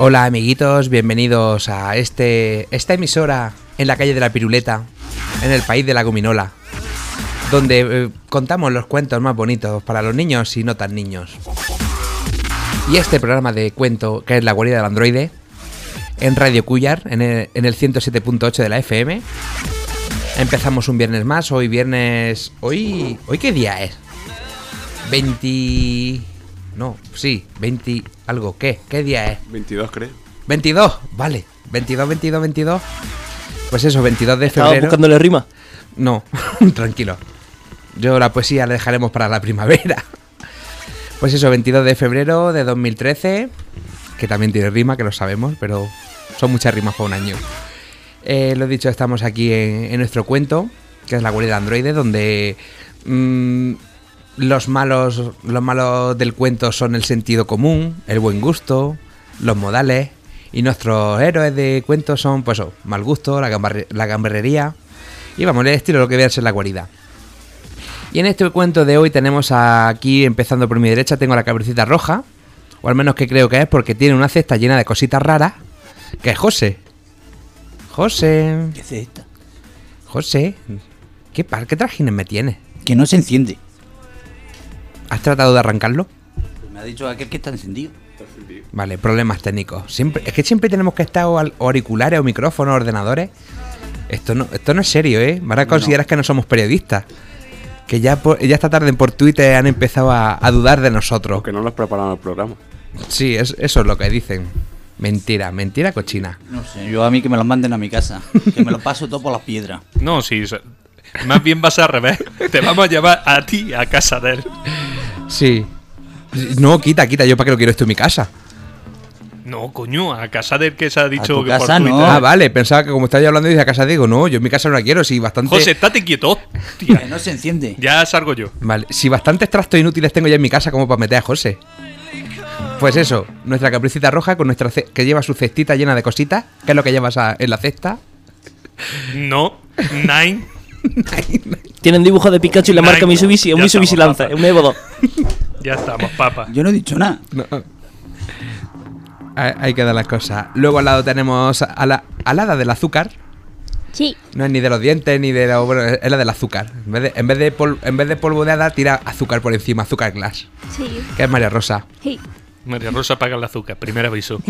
Hola amiguitos, bienvenidos a este esta emisora en la calle de la Piruleta, en el país de la gominola, donde eh, contamos los cuentos más bonitos para los niños y no tan niños. Y este programa de cuento, que es La guarida del androide, en Radio Cuyar, en el, en el 107.8 de la FM. Empezamos un viernes más, hoy viernes... ¿Hoy, ¿hoy qué día es? 20... No, sí, 20... algo, ¿qué? ¿Qué día es? 22, creo. 22, vale. 22, 22, 22. Pues eso, 22 de febrero. buscándole rima. No, tranquilo. Yo la poesía la dejaremos para la primavera. Pues eso, 22 de febrero de 2013. Que también tiene rima, que lo sabemos, pero son muchas rimas para un año. Eh, lo dicho, estamos aquí en, en nuestro cuento, que es la guarida de androide, donde mm, los malos, los malos del cuento son el sentido común, el buen gusto, los modales. Y nuestros héroes de cuento son, pues, eso, mal gusto, la, gambarre- la gamberrería. Y vamos, el estilo lo que veas en la guarida. Y en este cuento de hoy tenemos aquí, empezando por mi derecha, tengo la cabrecita roja. O al menos que creo que es porque tiene una cesta llena de cositas raras. Que es José. José. ¿Qué es esta? José. ¿Qué par? ¿Qué trajines me tienes? Que no se enciende. ¿Has tratado de arrancarlo? Me ha dicho aquel que está encendido. Vale, problemas técnicos. Siempre, es que siempre tenemos que estar o auriculares o micrófonos, ordenadores. Esto no, esto no es serio, ¿eh? Van a considerar que no somos periodistas. Que ya, por- ya esta tarde por Twitter han empezado a, a dudar de nosotros. Que no nos preparan el programa. Sí, es, eso es lo que dicen. Mentira, mentira cochina. No sé, yo a mí que me los manden a mi casa. Que me lo paso todo por las piedras. No, sí. Más bien vas al revés. Te vamos a llevar a ti a casa de él. Sí. No, quita, quita. Yo para qué lo quiero esto en mi casa. No, coño, a casa del que se ha dicho tu que casa por no. Ah, vale. Pensaba que como estaba yo hablando, dice a casa digo, no, yo en mi casa no la quiero. Si bastante. José, estate quieto. Tía, no se enciende. ya salgo yo. Vale, si bastantes trastos inútiles tengo ya en mi casa como para meter a José. Pues eso, nuestra capricita roja con nuestra ce- que lleva su cestita llena de cositas, que es lo que llevas a- en la cesta. No, Nine. Tienen dibujo de Pikachu y la marca Mitsubishi, un Mitsubishi Lanza, un Evo 2. Ya estamos, papa. Yo no he dicho nada. No. Ahí quedan las cosas. Luego al lado tenemos a la, a la hada del azúcar. Sí, No es ni de los dientes ni de lo. Bueno, es la del azúcar. En vez de, en vez de, pol- en vez de polvo de hada, tira azúcar por encima, azúcar glass. sí, Que es María Rosa. sí. María Rosa paga el azúcar, primer aviso.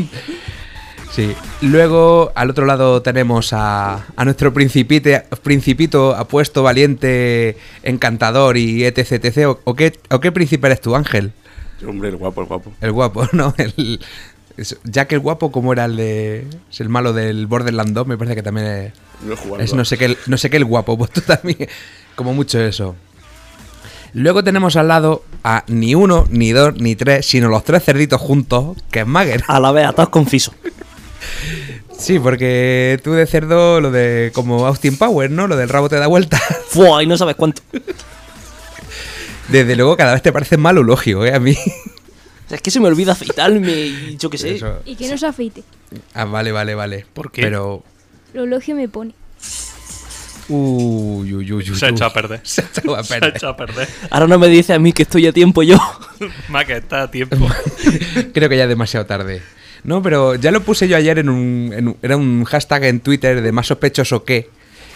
Sí. Luego, al otro lado tenemos a, a nuestro principite, principito apuesto, valiente, encantador y etc, etc. ¿O, o qué, ¿O qué príncipe eres tú, Ángel? Hombre, el guapo, el guapo. El guapo, ¿no? El, es- Jack el guapo, como era el de... Es el malo del Borderlands 2, me parece que también es... No he jugado. Es no sé qué, el- no sé qué el guapo, pues tú también. Como mucho eso. Luego tenemos al lado a ni uno, ni dos, ni tres, sino los tres cerditos juntos, que es Mager. A la vez, atados confiso. Sí, porque tú de cerdo, lo de como Austin Power, ¿no? Lo del rabo te da vuelta. Fua, y no sabes cuánto. Desde luego cada vez te parece más elogio, ¿eh? A mí. O sea, es que se me olvida afeitarme y yo qué sé. Eso. Y que no se afeite. Ah, vale, vale, vale. ¿Por qué? Pero... Lo elogio me pone. Uy, uy, uy, uy. Se ha echado a perder. Se ha echado a Se ha perder. echado a perder. Ahora no me dice a mí que estoy a tiempo yo. Más que está a tiempo. Creo que ya es demasiado tarde. No, pero ya lo puse yo ayer en un, en un- Era un hashtag en Twitter de más sospechoso que.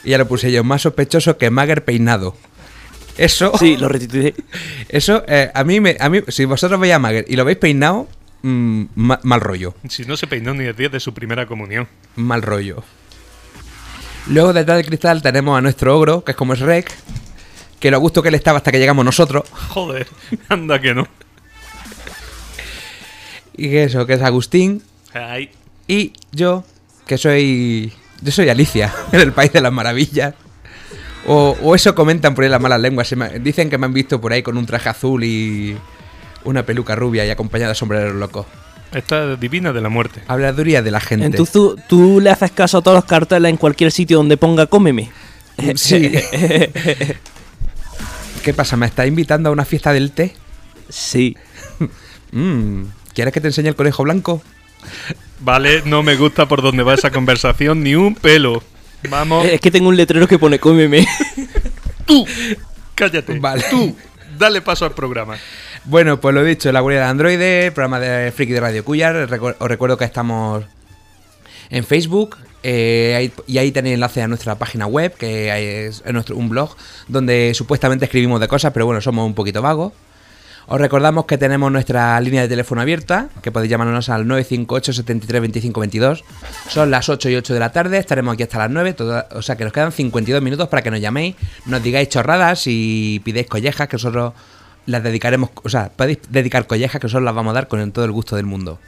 Y ya lo puse yo, más sospechoso que Mager peinado. Eso. Sí, lo retitué. Eso, eh, a mí me. A mí, si vosotros veis a Mager y lo veis peinado, mm, ma- mal rollo. Si no se peinó ni el día de su primera comunión. Mal rollo. Luego detrás del cristal tenemos a nuestro ogro, que es como es Rek. Que lo gusto que él estaba hasta que llegamos nosotros. Joder, anda que no. Y que eso, que es Agustín. Ay, Y yo, que soy. Yo soy Alicia, en el País de las Maravillas. O, o eso comentan por ahí las malas lenguas. Se me- dicen que me han visto por ahí con un traje azul y una peluca rubia y acompañado de sombreros locos. Esta divina de la muerte. Habladuría de la gente. Entonces tú, tú le haces caso a todos los carteles en cualquier sitio donde ponga cómeme. Sí. ¿Qué pasa? ¿Me estás invitando a una fiesta del té? Sí. Mm, ¿Quieres que te enseñe el conejo blanco? Vale, no me gusta por dónde va esa conversación, ni un pelo. Vamos, Es que tengo un letrero que pone cómeme. cállate. Vale. Tú, dale paso al programa. Bueno, pues lo dicho, la guardia de Android, programa de Friki de Radio Cuyar. Os recuerdo que estamos en Facebook eh, ahí- y ahí tenéis enlace a nuestra página web, que es, es nuestro, un blog, donde supuestamente escribimos de cosas, pero bueno, somos un poquito vagos. Os recordamos que tenemos nuestra línea de teléfono abierta, que podéis llamarnos al 958 73 25 22. Son las 8 y 8 de la tarde, estaremos aquí hasta las 9, toda- o sea que nos quedan 52 minutos para que nos llaméis, nos digáis chorradas y pidáis collejas, que nosotros las dedicaremos, o sea, podéis dedicar collejas que nosotros las vamos a dar con todo el gusto del mundo.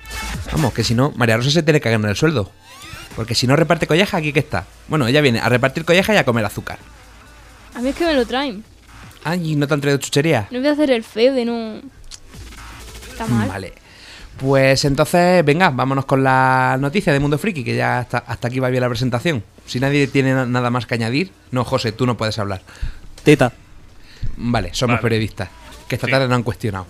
Vamos, que si no, María Rosa se tiene que ganar el sueldo. Porque si no reparte collejas, aquí que está. Bueno, ella viene a repartir collejas y a comer azúcar. A mí es que me lo traen. Ay, ¿no te han traído chuchería? No voy a hacer el feo de no. Está mal. Vale. Pues entonces, venga, vámonos con la noticia de Mundo Friki, que ya hasta, hasta aquí va bien la presentación. Si nadie tiene na- nada más que añadir, no, José, tú no puedes hablar. Teta. Vale, somos Vale. periodistas, que esta Sí. tarde no han cuestionado.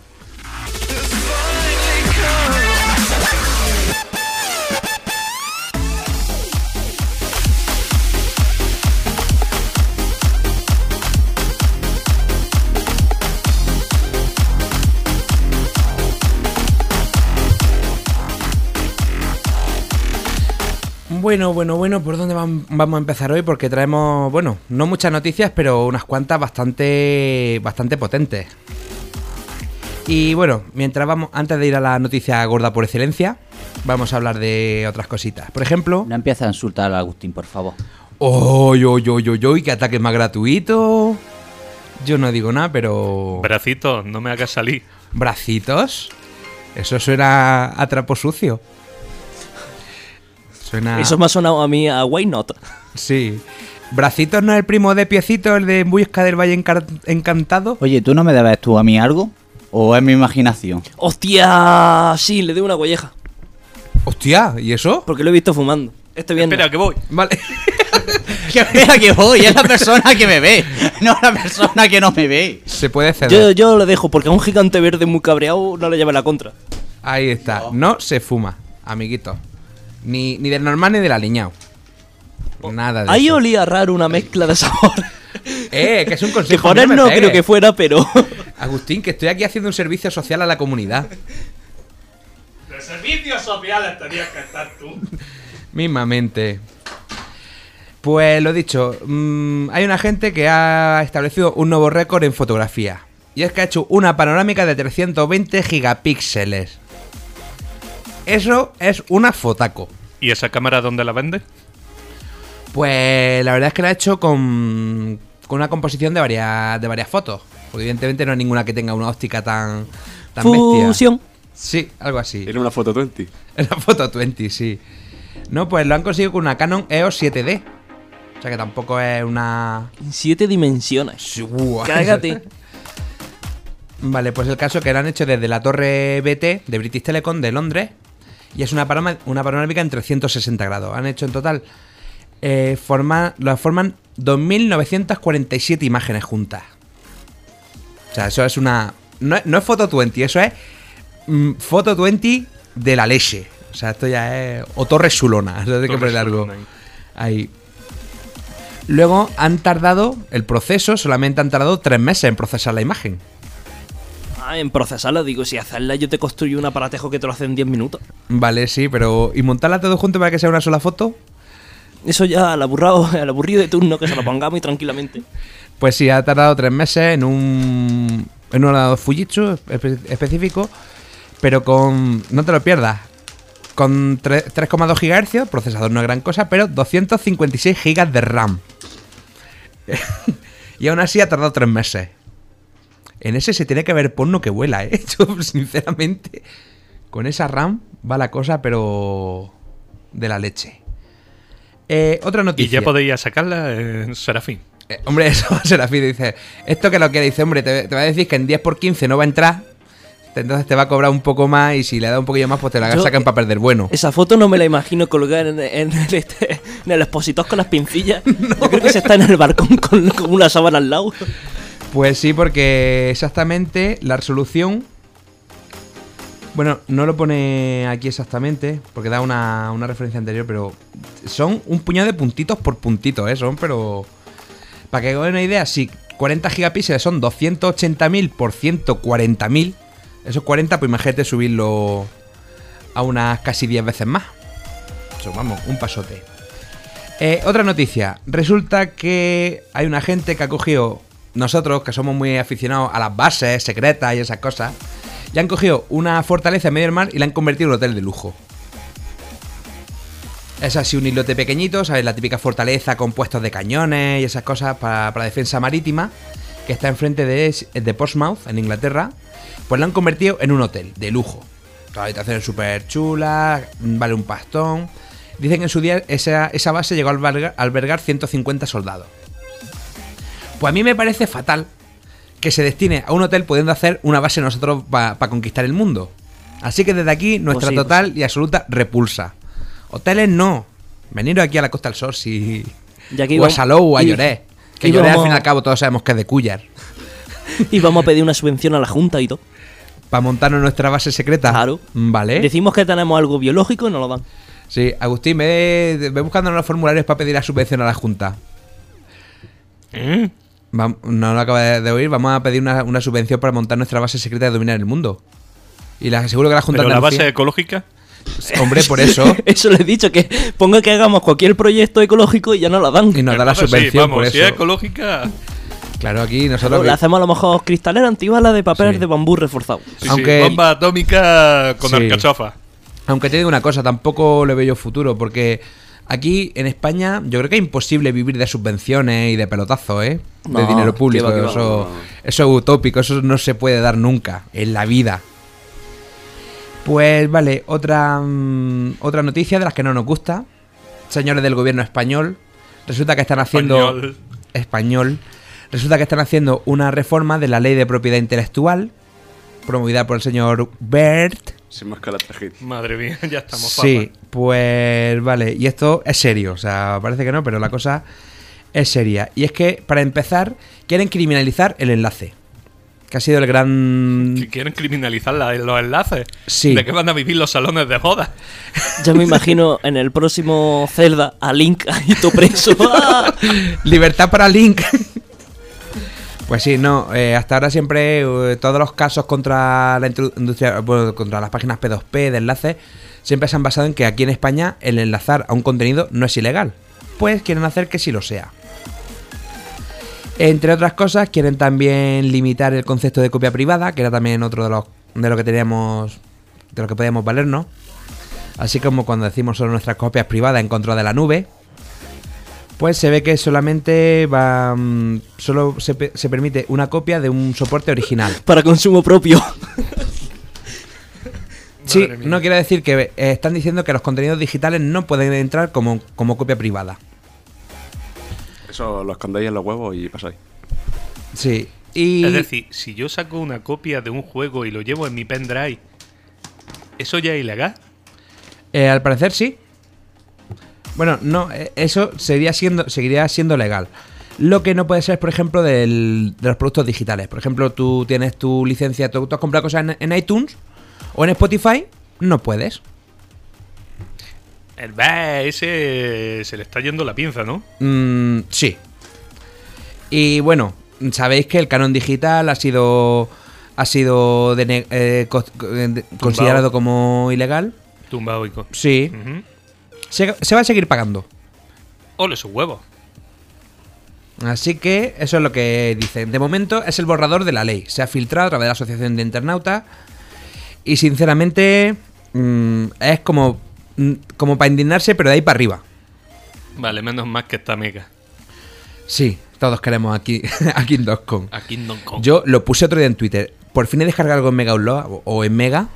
Bueno, bueno, bueno, ¿por dónde vam- vamos a empezar hoy? Porque traemos, bueno, no muchas noticias, pero unas cuantas bastante, bastante potentes. Y bueno, mientras vamos, antes de ir a la noticia gorda por excelencia, vamos a hablar de otras cositas. Por ejemplo, No empieza a insultar a Agustín, por favor. ¡Oy, oy, oy, oy, oy! ¡Qué ataque más gratuito! Yo no digo nada, pero. Bracito, no me hagas salir. ¿Bracitos? Eso suena a trapo sucio. Suena. Eso me ha sonado a mí a Why Not. Sí. ¿Bracitos no es el primo de Piecito, el de En Busca del Valle Encar- Encantado? Oye, ¿tú no me debes tú a mí algo? ¿O es mi imaginación? ¡Hostia! Sí, le doy una colleja. Hostia, ¿y eso? Porque lo he visto fumando. Estoy viendo. Espera, que voy. Vale. Que vea que voy, es la persona que me ve, no la persona que no me ve. Se puede ceder. Yo, yo lo dejo porque a un gigante verde muy cabreado no le lleva la contra. Ahí está. No se fuma, amiguito. Ni, ni del normal ni del aliñado. Nada de Ahí eso. olía raro una mezcla de sabor. Eh, que es un Que consejo. me no creo que fuera, pero. Agustín, que estoy aquí haciendo un servicio social a la comunidad. De servicios sociales tenías que estar tú. Mismamente. Pues lo dicho, mm, hay una gente que ha establecido un nuevo récord en fotografía. Y es que ha hecho una panorámica de 320 gigapíxeles. Eso es una fotaco. ¿Y esa cámara dónde la vende? Pues la verdad es que la ha hecho con, con una composición de varias, de varias fotos. Porque evidentemente no hay ninguna que tenga una óptica tan, tan bestia. Fusión. Sí, algo así. Era una foto 20. En la foto 20, sí. No, pues lo han conseguido con una Canon EOS 7D. O sea que tampoco es una. En siete dimensiones. Uah. Cágate. Vale, pues el caso que lo han hecho desde la torre BT de British Telecom de Londres. Y es una, panorámica en 360 grados. Han hecho en total. Eh, forma, lo forman 2.947 imágenes juntas. O sea, eso es una. No, es- no es foto 20, eso es. mm, foto 20 de la leche. O sea, esto ya es. O Torre Sulona. Eso hay que. Sulona ahí. Ahí. Luego han tardado. El proceso solamente han tardado tres meses en procesar la imagen. Ah, en procesarla, digo, si hacerla yo te construyo un aparatejo que te lo hace en 10 minutos. Vale, sí, pero. ¿Y montarla todo junto para que sea una sola foto? Eso ya al aburrado, al aburrido de turno que se lo pongamos y tranquilamente. Pues sí, ha tardado tres meses en un. En un ordenador Fujitsu espe- específico. Pero con. No te lo pierdas. Con tre- 3,2 GHz, procesador no es gran cosa, pero 256 GB de RAM. y aún así ha tardado tres meses. En ese se tiene que ver porno que vuela, ¿eh? Yo, sinceramente, con esa RAM va la cosa, pero. de la leche. Eh, otra Y noticia. ya podéis sacarla en Serafín. Eh, hombre, eso va a ser así. Dice, esto que lo quiere, dice, hombre, te, te va a decir que en 10 por 15 no va a entrar. Entonces te va a cobrar un poco más y si le da un poquillo más, pues te la Yo- sacan para perder bueno. Esa foto no me la imagino colgar en, en el, este- en el expositor con las pincillas. Yo creo que se está en el balcón con, con una sábana al lado. Pues sí, porque exactamente la resolución. Bueno, no lo pone aquí exactamente, porque da una, referencia anterior, pero son un puñado de puntitos por puntitos, ¿eh? Son, pero. Para que hagan una idea, si 40 gigapíxeles son 280.000 por 140.000, esos 40, pues imagínate subirlo a unas casi 10 veces más. Eso, vamos, un pasote. Eh, otra noticia. Resulta que hay una gente que ha cogido. Nosotros, que somos muy aficionados a las bases secretas y esas cosas, ya han cogido una fortaleza en medio del mar y la han convertido en un hotel de lujo. Es así un islote pequeñito, ¿sabes? La típica fortaleza con puestos de cañones y esas cosas para, para defensa marítima, que está enfrente de, Portsmouth, en Inglaterra. Pues la han convertido en un hotel de lujo. Las habitaciones súper chulas, vale un pastón. Dicen que en su día esa, base llegó a albergar 150 soldados. Pues a mí me parece fatal que se destine a un hotel pudiendo hacer una base nosotros para conquistar el mundo. Así que desde aquí nuestra Pues sí, total y absoluta repulsa. Hoteles no. Veniros aquí a la Costa del Sol si... Y aquí o a Salou o a y- Lloré. Que Lloré al fin y al cabo todos sabemos que es de Cuyar. Y vamos a pedir una subvención a la Junta y todo. Para montarnos nuestra base secreta. Claro. Vale. Decimos que tenemos algo biológico y nos lo dan. Sí, Agustín, ve, ve buscando los formularios para pedir la subvención a la Junta. ¿Eh? No lo acaba de, de oír. Vamos a pedir una, una subvención para montar nuestra base secreta de dominar el mundo. Y la aseguro que la Junta Pero la Andalucía- base ecológica. Hombre, por eso. Eso le he dicho, que ponga que hagamos cualquier proyecto ecológico y ya no la dan. Y nos da la sí, subvención vamos, por si eso. es ecológica. Claro, aquí nosotros. le hacemos a lo mejor cristalera antibala de papel Sí. de bambú reforzado. Sí, Aunque- sí, bomba atómica con Sí. alcachofa. Aunque te digo una cosa, tampoco le veo yo futuro, porque aquí en España yo creo que es imposible vivir de subvenciones y de pelotazos, ¿eh? de dinero público. va, eso, eso es utópico, eso no se puede dar nunca en la vida. Pues vale, otra, mm, otra noticia de las que no nos gusta. Señores del gobierno español, resulta que están haciendo... Español. español. Resulta que están haciendo una reforma de la ley de propiedad intelectual, promovida por el señor Bert. Sin más que la. Madre mía, ya estamos Sí, pues vale, y esto es serio, o sea, parece que no, pero la cosa es seria. Y es que, para empezar, quieren criminalizar el enlace, que ha sido el gran... Si quieren criminalizar la- los enlaces, Sí. ¿de qué van a vivir los salones de moda? Ya me imagino en el próximo Zelda a Link ahí todo preso. ¡Ah! Libertad para Link. Pues sí, no, eh, hasta ahora siempre eh, todos los casos contra la industria, bueno, contra las páginas P2P de enlaces, siempre se han basado en que aquí en España el enlazar a un contenido no es ilegal. Pues quieren hacer que sí lo sea. Entre otras cosas, quieren también limitar el concepto de copia privada, que era también otro de los de lo que teníamos, de lo que podíamos valernos. Así como cuando decimos solo nuestras copias privadas en contra de la nube, pues se ve que solamente va. mm, Solo se, se permite una copia de un soporte original. Para consumo propio. Sí, no quiere decir que eh, están diciendo que los contenidos digitales no pueden entrar como, como copia privada. Eso lo escondéis en los huevos y pasáis. Sí. Y. Es decir, si yo saco una copia de un juego y lo llevo en mi pendrive, ¿eso ya es ilegal? eh, al parecer sí. Bueno, no, eh, eso sería siendo, seguiría siendo legal. Lo que no puede ser, por ejemplo, del- de los productos digitales. Por ejemplo, tú tienes tu licencia, tú, tú has comprado cosas en, en iTunes o en Spotify, no puedes. El bah, ese se le está yendo la pinza, ¿no? Mm, sí. Y bueno, sabéis que el canon digital ha sido ha sido eh, eh, de- considerado como ilegal. Tumbado y co- Sí. Se, se va a seguir pagando. Ole sus huevos. Así que eso es lo que dicen. De momento es el borrador de la ley. Se ha filtrado a través de la Asociación de Internautas. Y sinceramente mm, es como, mm, como para indignarse, pero de ahí para arriba. Vale, menos más que esta mega. Sí, todos queremos aquí a Kingdom Come. A Kingdom Come. Yo lo puse otro día en Twitter. Por fin he descargado algo en Mega Upload o- en Mega.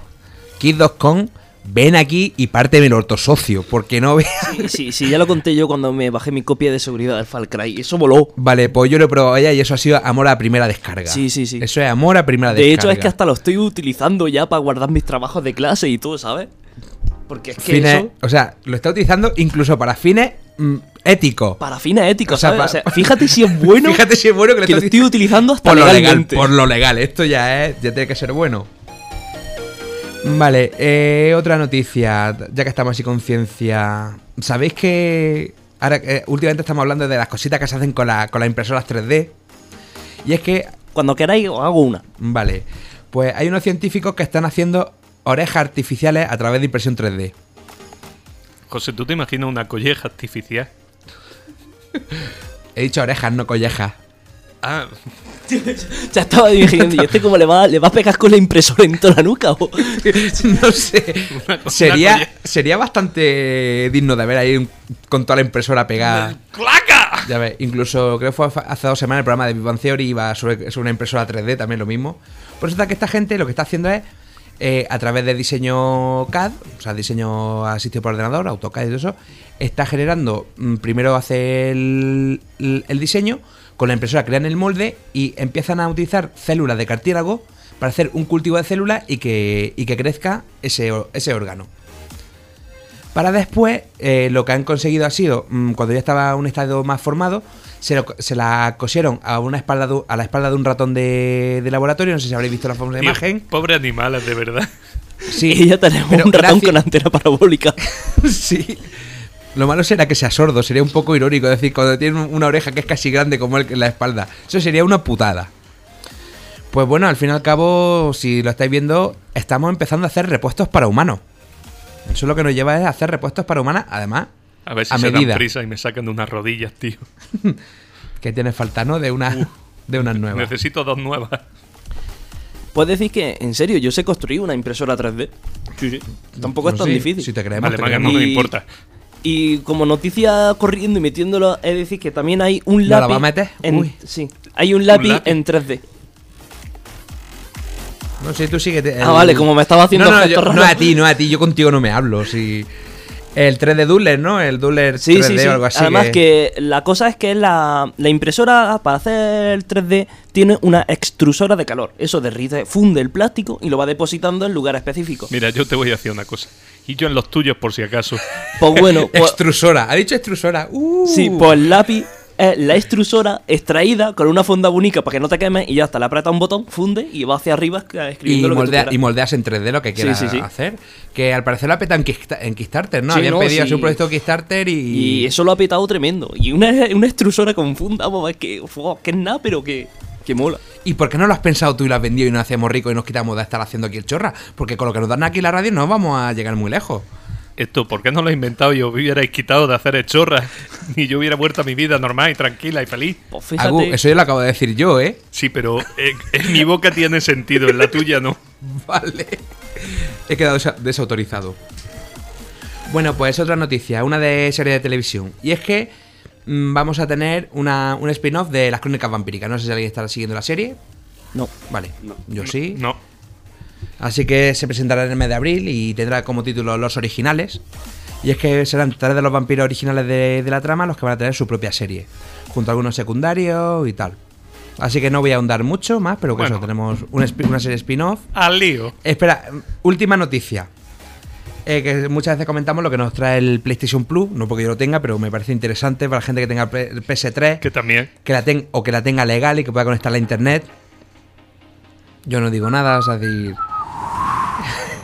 Kid.com ven aquí y párteme el orto socio, porque no veas. Sí, sí, sí, ya lo conté yo cuando me bajé mi copia de seguridad del Far Cry. Eso voló. Vale, pues yo lo he probado ya y eso ha sido amor a primera descarga. Sí, sí, sí. Eso es amor a primera De descarga. hecho, es que hasta lo estoy utilizando ya para guardar mis trabajos de clase y todo, ¿sabes? Porque es que Fines- eso, O sea, lo está utilizando incluso para fines mm, éticos. para fines éticos, O sea, ¿sabes? pa- O sea, fíjate si es bueno Fíjate si es bueno que lo, que estoy utilizando hasta por lo legal, por lo legal. Esto ya es, ya tiene que ser bueno. Vale, eh, otra noticia, ya que estamos así con ciencia. ¿Sabéis que ahora eh, últimamente estamos hablando de las cositas que se hacen con, la- con las impresoras 3D? Y es que, Cuando queráis os hago una. vale, pues hay unos científicos que están haciendo orejas artificiales a través de impresión 3D. José, ¿tú te imaginas una colleja artificial? He dicho orejas, no collejas. Ah, Ya estaba imaginando, ¿y este cómo le va, le va a pegar con la impresora en toda la nuca? o? no sé. Una- una sería, sería bastante digno de ver ahí un- con toda la impresora pegada. ¡claca! Ya ves, incluso creo que fue hace dos semanas el programa de Big Bang Theory iba sobre, sobre una impresora 3D, también lo mismo. Por eso que esta gente lo que está haciendo es, eh, a través de diseño CAD, o sea, diseño asistido por ordenador, AutoCAD y todo eso, está generando, mm, primero hace el, el- el diseño, con la impresora crean el molde y empiezan a utilizar células de cartílago para hacer un cultivo de células y que, y que crezca ese, ese órgano. Para después, eh, lo que han conseguido ha sido, mm, cuando ya estaba un estado más formado, se, lo- se la cosieron a, una espalda de- a la espalda de un ratón de, de laboratorio. No sé si habréis visto la famosa Tío, imagen. Pobre animales, de verdad. Sí, Y ya tenemos un ratón gracias- con antena parabólica. sí. Lo malo será que sea sordo, sería un poco irónico. Es decir, cuando tiene una oreja que es casi grande como el que en la espalda. Eso sería una putada. Pues bueno, al fin y al cabo, si lo estáis viendo, estamos empezando a hacer repuestos para humanos. Eso lo que nos lleva es a hacer repuestos para humanas, además, A ver si A se medida. dan prisa y me sacan de unas rodillas, tío. que tiene falta, ¿no? De, una, de unas nuevas. Necesito dos nuevas. Puedes decir que, en serio, yo sé construir una impresora 3D. Sí, sí. Tampoco es tan sí, difícil. Si te creemos, Vale, te creemos. no me importa. Y como noticia corriendo y metiéndolo, es decir que también hay un ¿No la lápiz. va a meter? en- Uy. Sí, hay un lápiz, lápiz? en 3D. No sé, tú síguete. Ah, vale, como me estaba haciendo No, no, yo- no a ti, no a ti, yo contigo no me hablo. Si... El 3D Duller, ¿no? El Duller Sí, 3D sí, sí. o algo así. Además que... la cosa es que la, la impresora para hacer el 3D tiene una extrusora de calor. Eso derrite, funde el plástico y lo va depositando en lugar específico. Mira, yo te voy a decir una cosa. Y yo en los tuyos, por si acaso. Pues bueno, pues, Extrusora. Ha dicho extrusora. Uh. sí, pues el lápiz es la extrusora extraída con una fonda bonita para que no te quemes y ya está, le aprieta un botón, funde y va hacia arriba Y, escribiendo que tú y moldeas en 3D lo que quieras sí, sí. hacer. Que al parecer lo ha petado en, Kicksta- en Kickstarter, ¿no? Sí, Habían no, pedido un proyecto Kickstarter y. Y eso lo ha petado tremendo. Y una, una extrusora con funda, vamos, es que, que es nada, pero que, que mola. ¿Y por qué no lo has pensado tú y lo has vendido y nos hacemos ricos y nos quitamos de estar haciendo aquí el chorra? Porque con lo que nos dan aquí en la radio no vamos a llegar muy lejos. Esto, ¿por qué no lo he inventado y os hubierais quitado de hacer hechorras? Y yo hubiera vuelto a mi vida normal y tranquila y feliz. Pues fíjate. Agu, eso yo lo acabo de decir yo, ¿eh? Sí, pero eh, en mi boca tiene sentido, en la tuya no. Vale. He quedado desa- desautorizado. Bueno, pues otra noticia, una de serie de televisión. Y es que vamos a tener una, un spin-off de las crónicas vampíricas. No sé si alguien está siguiendo la serie. No. Vale, yo sí. No. Así que se presentará en el mes de abril y tendrá como título Los Originales. Y es que serán tres de los vampiros originales de, de la trama los que van a tener su propia serie, junto a algunos secundarios y tal. Así que no voy a ahondar mucho más, pero que Bueno. eso, tenemos un spi- una serie spin-off. Al lío. Espera, última noticia. Eh, que muchas veces comentamos lo que nos trae el PlayStation Plus, no porque yo lo tenga, pero me parece interesante para la gente que tenga el PS3, Que también. que la ten o que la tenga legal y que pueda conectarla a internet. Yo no digo nada, o sea, decir.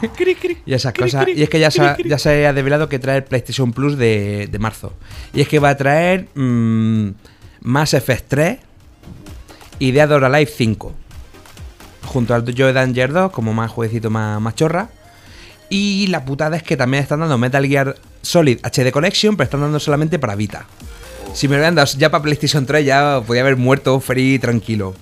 y esas cosas. Y es que ya se, ha, ya se ha develado que trae el PlayStation Plus de, de marzo. Y es que va a traer mm, Mass Effect 3 y Dead or Alive 5. Junto al Joy Danger 2, como más jueguecito más, más chorra. Y la putada es que también están dando Metal Gear Solid HD Collection, pero están dando solamente para Vita. Si me lo hubieran dado ya para PlayStation 3, ya podía haber muerto free tranquilo.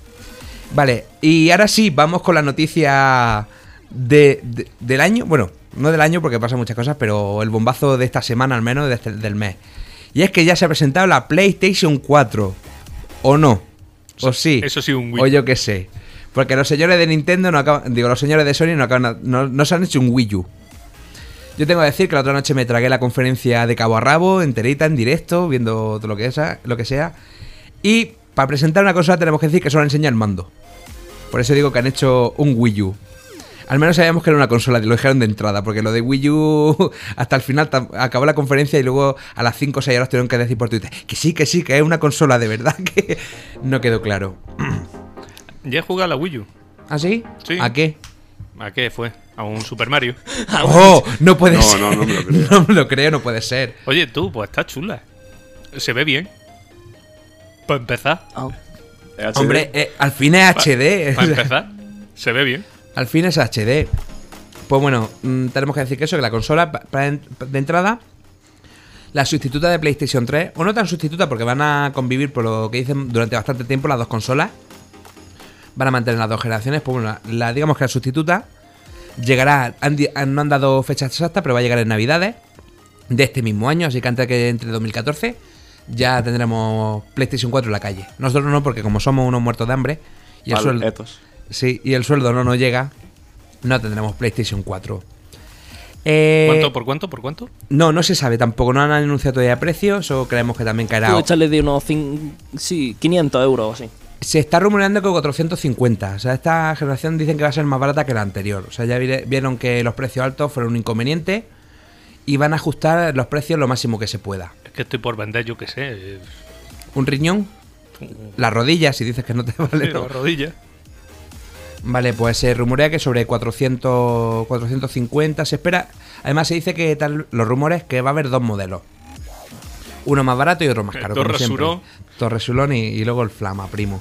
Vale, y ahora sí, vamos con la noticia de, de- del año. Bueno, no del año porque pasan muchas cosas, pero el bombazo de esta semana al menos, de este- del mes. Y es que ya se ha presentado la PlayStation 4. ¿O no? ¿O sí? eso sí, un Wii. O yo qué sé. Porque los señores de Nintendo no acaban. Digo, los señores de Sony no acaban. No, no se han hecho un Wii U. Yo tengo que decir que la otra noche me tragué la conferencia de cabo a rabo, enterita, en directo, viendo todo lo que, sea, lo que sea. Y para presentar una consola tenemos que decir que solo enseña el mando. Por eso digo que han hecho un Wii U. Al menos sabíamos que era una consola, lo dijeron de entrada, porque lo de Wii U hasta el final acabó la conferencia y luego a las 5 o 6 horas tuvieron que decir por Twitter que sí, que sí, que es una consola de verdad, que no quedó claro. Ya he jugado a la Wii U. ¿Ah, sí? Sí. ¿A qué? ¿A qué fue? A un Super Mario. ¡Oh! No puede No, ser. no, no me lo creo. No me lo creo, no puede ser. Oye, tú, pues está chula. Se ve bien. Para empezar. Ah, HD. Hombre, eh, al fin es HD. Para empezar. Se ve bien. Al fin es HD. Pues bueno, mm, tenemos que decir que eso, que la consola pa- pa- de entrada, la sustituta de PlayStation 3, o no tan sustituta porque van a convivir por lo que dicen durante bastante tiempo las dos consolas. Van a mantener las dos generaciones. Pues bueno, la, la- digamos que la sustituta llegará, han di- han- no han dado fecha exacta, pero va a llegar en Navidades de este mismo año, así que antes que entre 2014 ya tendremos PlayStation 4 en la calle. Nosotros no, porque como somos unos muertos de hambre y el sueldo. Sí, y el sueldo no nos llega. No tendremos PlayStation 4. Eh, ¿Cuánto? ¿Por cuánto? ¿Por cuánto? No, no se sabe tampoco. No han anunciado todavía precios. O creemos que también caerá. Tú échale de unos sí, 500 euros o así. Se está rumoreando que 450. O sea, esta generación dicen que va a ser más barata que la anterior. O sea, ya vieron que los precios altos fueron un inconveniente. Y van a ajustar los precios lo máximo que se pueda. Es que estoy por vender, yo qué sé. eh, Un riñón. Las rodillas, si dices que no te vale. la rodilla. Vale, pues se rumorea que sobre 400, 450 se espera. Además se dice que tal los rumores que va a haber dos modelos. Uno más barato y otro más caro. Torre como siempre. Surón. Torre Sulón y, y luego el Flama, primo.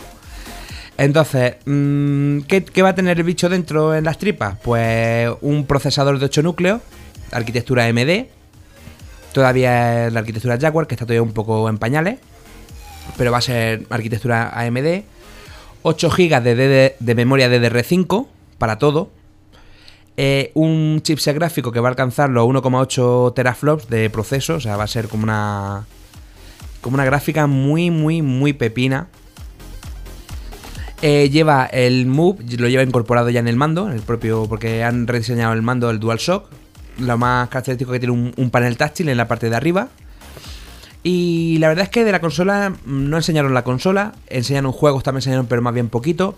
Entonces, mm, ¿qué, qué va a tener el bicho dentro en las tripas? Pues un procesador de 8 núcleos, arquitectura AMD. Todavía la arquitectura Jaguar, que está todavía un poco en pañales. Pero va a ser arquitectura AMD. 8 GB de, DD de memoria DDR5 para todo. Eh, un chipset gráfico que va a alcanzar los 1,8 teraflops de proceso. O sea, va a ser como una. Como una gráfica muy, muy, muy pepina. Eh, lleva el Move, lo lleva incorporado ya en el mando, en el propio, porque han rediseñado el mando del DualShock. Lo más característico que tiene un, panel táctil en la parte de arriba. Y la verdad es que de la consola mm, no enseñaron la consola, enseñaron juegos, también enseñaron, pero más bien poquito.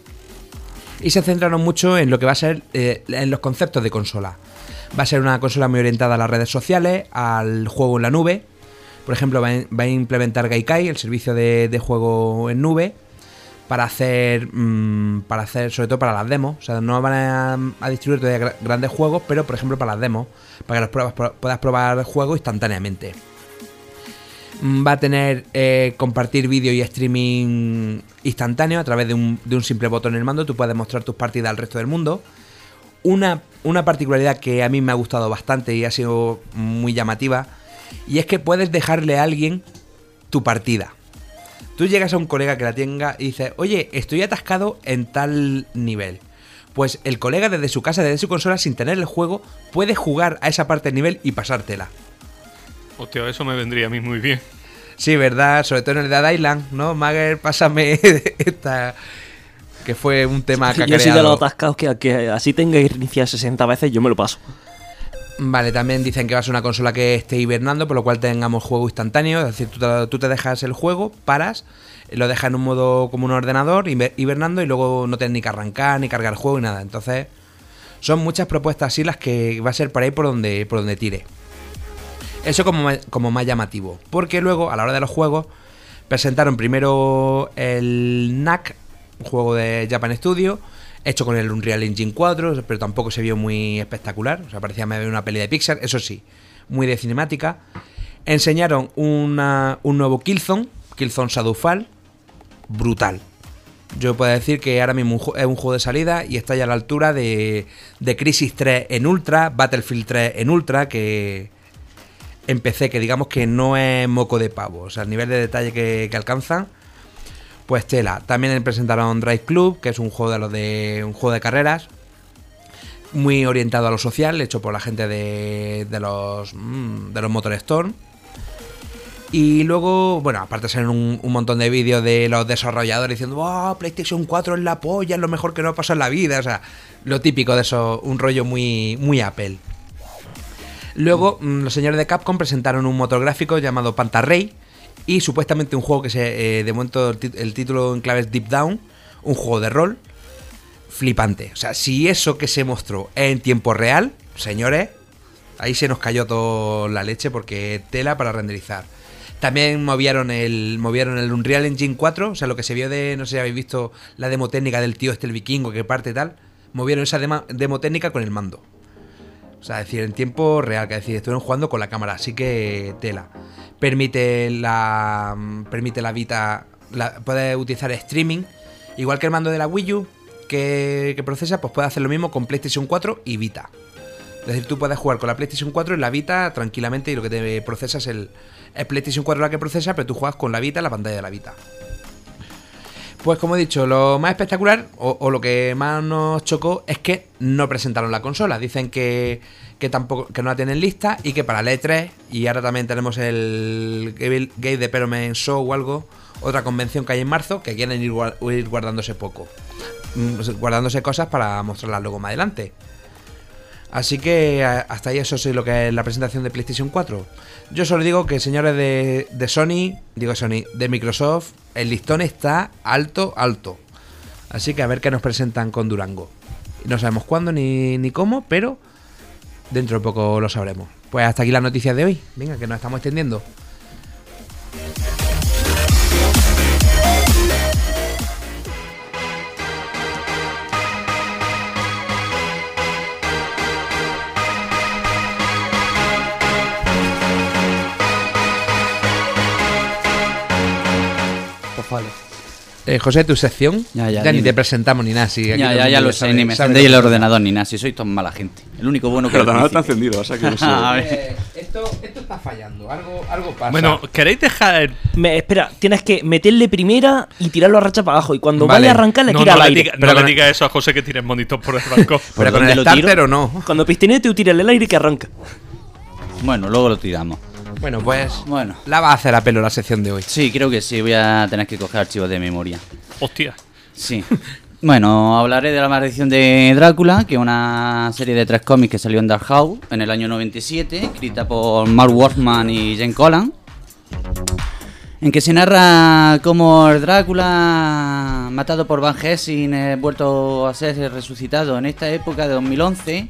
Y se centraron mucho en lo que va a ser, eh, en los conceptos de consola. Va a ser una consola muy orientada a las redes sociales, al juego en la nube. Por ejemplo, va a, implementar Gaikai, el servicio de, de juego en nube, para hacer, mm, para hacer, sobre todo para las demos. O sea, no van a, distribuir todavía gra- grandes juegos, pero por ejemplo para las demos, para que los pruebas, puedas probar el juego instantáneamente. Mm, Va a tener eh, compartir vídeo y streaming instantáneo a través de un, simple botón en el mando. Tú puedes mostrar tus partidas al resto del mundo. Una, una particularidad que a mí me ha gustado bastante y ha sido muy llamativa. Y es que puedes dejarle a alguien tu partida. Tú llegas a un colega que la tenga y dices, oye, estoy atascado en tal nivel. Pues el colega desde su casa, desde su consola, sin tener el juego, puede jugar a esa parte del nivel y pasártela. Hostia, eso me vendría a mí muy bien. Sí, verdad, sobre todo en el Dead Island, ¿no? Mager, pásame esta. Que fue un tema que ha Yo soy de creado- los atascados que, que así tenga que iniciar 60 veces, yo me lo paso. Vale, también dicen que va a ser una consola que esté hibernando, por lo cual tengamos juego instantáneo. Es decir, tú te, tú te dejas el juego, paras, lo dejas en un modo como un ordenador, hiber- hibernando, y luego no tienes ni que arrancar, ni cargar el juego, ni nada. Entonces, son muchas propuestas así las que va a ser para ir por donde, por donde tire. Eso como, como más llamativo. Porque luego, a la hora de los juegos, presentaron primero el NAC, un juego de Japan Studio, hecho con el Unreal Engine 4, pero tampoco se vio muy espectacular. O sea, parecía una peli de Pixar, eso sí, muy de cinemática. Enseñaron una- un nuevo Killzone, Killzone Shadowfall, brutal. Yo puedo decir que ahora mismo es un juego de salida y está ya a la altura de, de Crisis 3 en Ultra, Battlefield 3 en Ultra, que empecé, que digamos que no es moco de pavo. O sea, el nivel de detalle que, que alcanzan, pues tela. También presentaron Drive Club, que es un juego de los de. un juego de carreras. Muy orientado a lo social, hecho por la gente de, de los. mm, de los Motor Storm. Y luego, bueno, aparte salen un, montón de vídeos de los desarrolladores diciendo, ¡Wow! PlayStation 4 es la polla, es lo mejor que no ha pasado en la vida. O sea, lo típico de eso, un rollo muy, muy Apple. Luego, mm, los señores de Capcom presentaron un motor gráfico llamado Pantarray y supuestamente un juego que se, eh, de momento el, título en clave es Deep Down, un juego de rol flipante. O sea, si eso que se mostró es en tiempo real, señores, ahí se nos cayó toda la leche porque tela para renderizar. También movieron el, movieron el Unreal Engine 4, o sea, lo que se vio de, no sé si habéis visto la demo técnica del tío este, el vikingo, que parte y tal. Movieron esa demo técnica con el mando. O sea, es decir, en tiempo real, que es decir, estuvieron jugando con la cámara, así que tela. Permite la. mm, Permite la Vita. La, puede utilizar streaming. Igual que el mando de la Wii U que, procesa, pues puede hacer lo mismo con PlayStation 4 y Vita. Es decir, tú puedes jugar con la PlayStation 4 y la Vita tranquilamente y lo que te procesa es el, el PlayStation 4 la que procesa, pero tú juegas con la Vita la pantalla de la Vita. Pues como he dicho, lo más espectacular o, lo que más nos chocó es que no presentaron la consola. Dicen que, que tampoco que no la tienen lista y que para el E3 y ahora también tenemos el Game Game Development Show o algo, otra convención que hay en marzo, que quieren ir, ir guardándose poco. Mm, Guardándose cosas para mostrarlas luego más adelante. Así que hasta ahí eso es lo que es la presentación de PlayStation 4. Yo solo digo que señores de, de Sony, digo Sony, de Microsoft, el listón está alto, alto. Así que a ver qué nos presentan con Durango. No sabemos cuándo ni, ni cómo, pero dentro de poco lo sabremos. Pues hasta aquí las noticias de hoy. Venga, que nos estamos extendiendo. Eh, José, tu sección. Ya, ya, ni te presentamos ni nada. aquí Ya, ya, el ya lo sé, sabe- ni me encendéis el ordenador ni nada, si sois tan mala gente. El único bueno que Pero lo no está encendido, o sea que no sé. Eh, esto, esto está fallando. Algo, algo pasa. Bueno, ¿queréis dejar Me, espera, tienes que meterle primera y tirarlo a racha para abajo. Y cuando Vale. vaya a arrancar, le no, tira no al le aire. diga, no le diga eso a José que tire el monitor por el balcón. ¿Pero con el starter tiro? o no? Cuando pistinee, tú tírale el aire que arranca. Bueno, luego lo tiramos. Bueno, pues Bueno. la va a hacer a pelo la sección de hoy. Sí, creo que sí, voy a tener que coger archivos de memoria. Hostia. Sí. Bueno, hablaré de la maldición de Drácula, que es una serie de tres cómics que salió en Dark House en el año 97, escrita por Mark Wolfman y Jen Collan, en que se narra cómo el Drácula, matado por Van Helsing, es vuelto a ser resucitado en esta época de 2011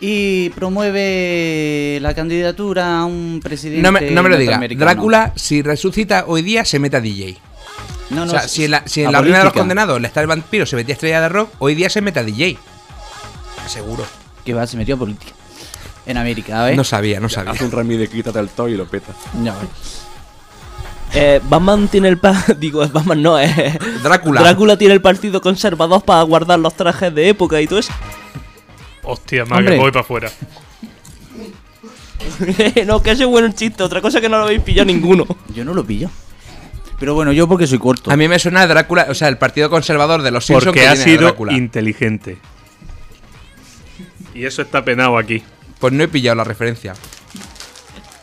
y promueve la candidatura a un presidente No me, no me lo diga. Drácula, si resucita hoy día, se mete a DJ. No, no, o sea, es- si en la, si en la Reina de los. Condenados le está el vampiro, se metía a estrella de rock, hoy día se mete a DJ. Seguro. Que va, se metió a política. En América, ¿ves? No sabía, no sabía. Hace un remix de quítate el toy y lo peta. Ya ves. Eh, Batman tiene el pa digo, Batman no, es Drácula. Drácula tiene el partido conservador para guardar los trajes de época y todo eso. Hostia, más Hombre. que voy para afuera. no, que ese es bueno chiste, otra cosa que no lo habéis pillado ninguno. Yo no lo pillo. Pero bueno, yo porque soy corto. A mí me suena a Drácula, o sea, el partido conservador de los Simpsons Porque que ha tiene a sido Drácula. inteligente. Y eso está penado aquí. Pues no he pillado la referencia.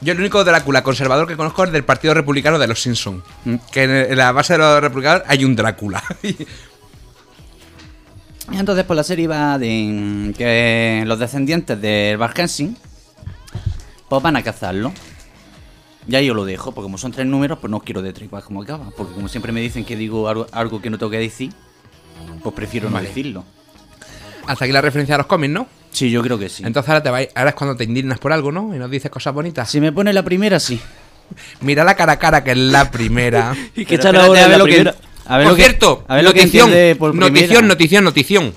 Yo el único Drácula conservador que conozco es del Partido Republicano de los Simpsons. Mm. Que en, en la base de los republicanos hay un Drácula. Y entonces, pues la serie va de que los descendientes del Van Helsing pues van a cazarlo. Ya yo lo dejo, porque como son tres números, pues no quiero detripar como acaba. Porque como siempre me dicen que digo algo, algo que no tengo que decir, pues prefiero no Vale. decirlo. Hasta aquí la referencia a los cómics, ¿no? Sí, yo creo que sí. Entonces ahora, te vais, ahora es cuando te indignas por algo, ¿no? Y nos dices cosas bonitas. si me pone la primera, sí. Mira la cara a cara que es la primera. Y que ahora a ver lo que-. A ver por lo que- cierto, a ver lo que notición, por notición, notición, notición.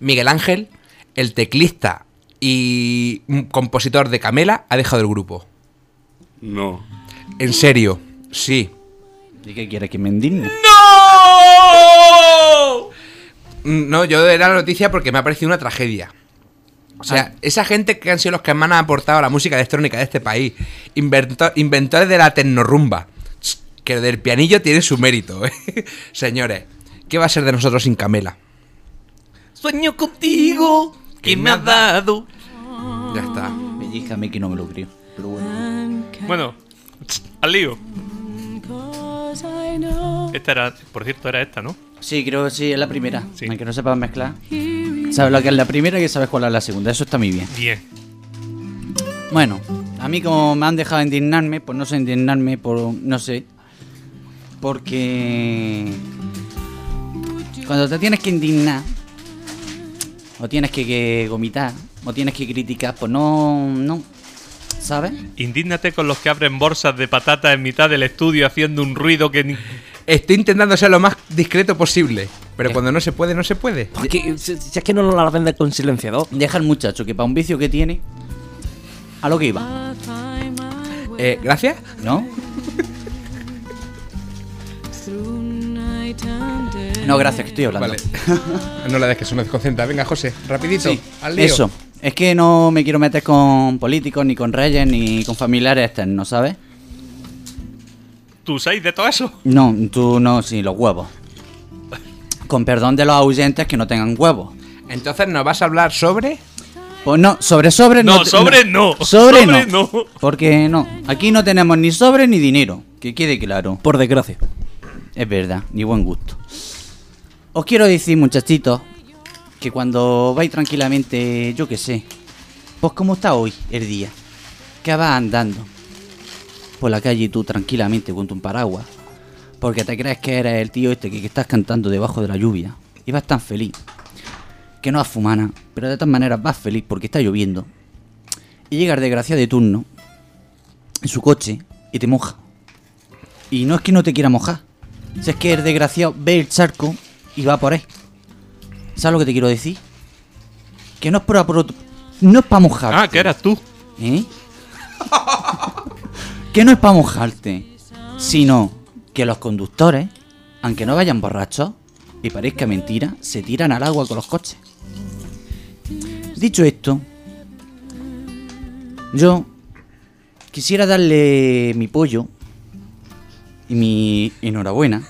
Miguel Ángel, el teclista y compositor de Camela, ha dejado el grupo. No. En serio, sí. ¿Y qué quiere que me indigne? Mm, No, yo era la noticia porque me ha parecido una tragedia. O sea, Ah. esa gente que han sido los que más han aportado a la música electrónica de este país, invento- inventores de la tecnorumba, que lo del pianillo tiene su mérito, ¿eh? Señores, ¿qué va a ser de nosotros sin Camela? Sueño contigo, que me has dado. Ya está. Pellízcame que no me lo creo. Pero bueno. Bueno, al lío. Esta era, por cierto, era esta, ¿no? Sí, creo que sí, es la primera. Sí. Aunque no sepas mezclar. Sabes lo que es la primera y sabes cuál es la segunda. Eso está muy bien. Bien. Bueno, a mí como me han dejado indignarme, pues no sé indignarme por... no sé. Porque... Cuando te tienes que indignar, o tienes que, que vomitar, o tienes que criticar, pues no... no ¿Sabes? Indígnate con los que abren bolsas de patatas en mitad del estudio haciendo un ruido que ni... Estoy intentando ser lo más discreto posible. Pero cuando no se puede, no se puede. Es que, si, si es que no nos la venden con silenciador. Deja al muchacho que para un vicio que tiene, a lo que iba, Eh, ¿Gracias? ¿no? No, gracias, que estoy hablando. Vale. no la dejes no desconcentra. Venga, José, rapidito. Sí, al lío. eso. Es que no me quiero meter con políticos, ni con reyes, ni con familiares externos, ¿sabes? ¿Tú sabes de todo eso? No, tú no, sí, los huevos. Con perdón de los ausentes que no tengan huevos. Entonces, ¿nos vas a hablar sobre...? Pues no, sobre sobre no. No, sobre no. Sobre, Sobre no. no. Porque no, aquí no tenemos ni sobre ni dinero. Que quede claro. Por desgracia. Es verdad, ni buen gusto. Os quiero decir, muchachitos, que cuando vais tranquilamente, yo qué sé, pues como está hoy el día, que vas andando por la calle tú tranquilamente con tu paraguas, porque te crees que eres el tío este que, que estás cantando debajo de la lluvia, y vas tan feliz, que no has fumana, pero de todas maneras vas feliz porque está lloviendo, y llega el desgraciado de turno en su coche y te moja. Y no es que no te quiera mojar, si es que el desgraciado ve el charco y va por ahí. ¿Sabes lo que te quiero decir? Que no es para no es para mojarte. Ah, que eras tú. ¿Eh? que no es para mojarte, sino que los conductores, aunque no vayan borrachos y parezca mentira, se tiran al agua con los coches. Dicho esto, yo quisiera darle mi pollo y mi enhorabuena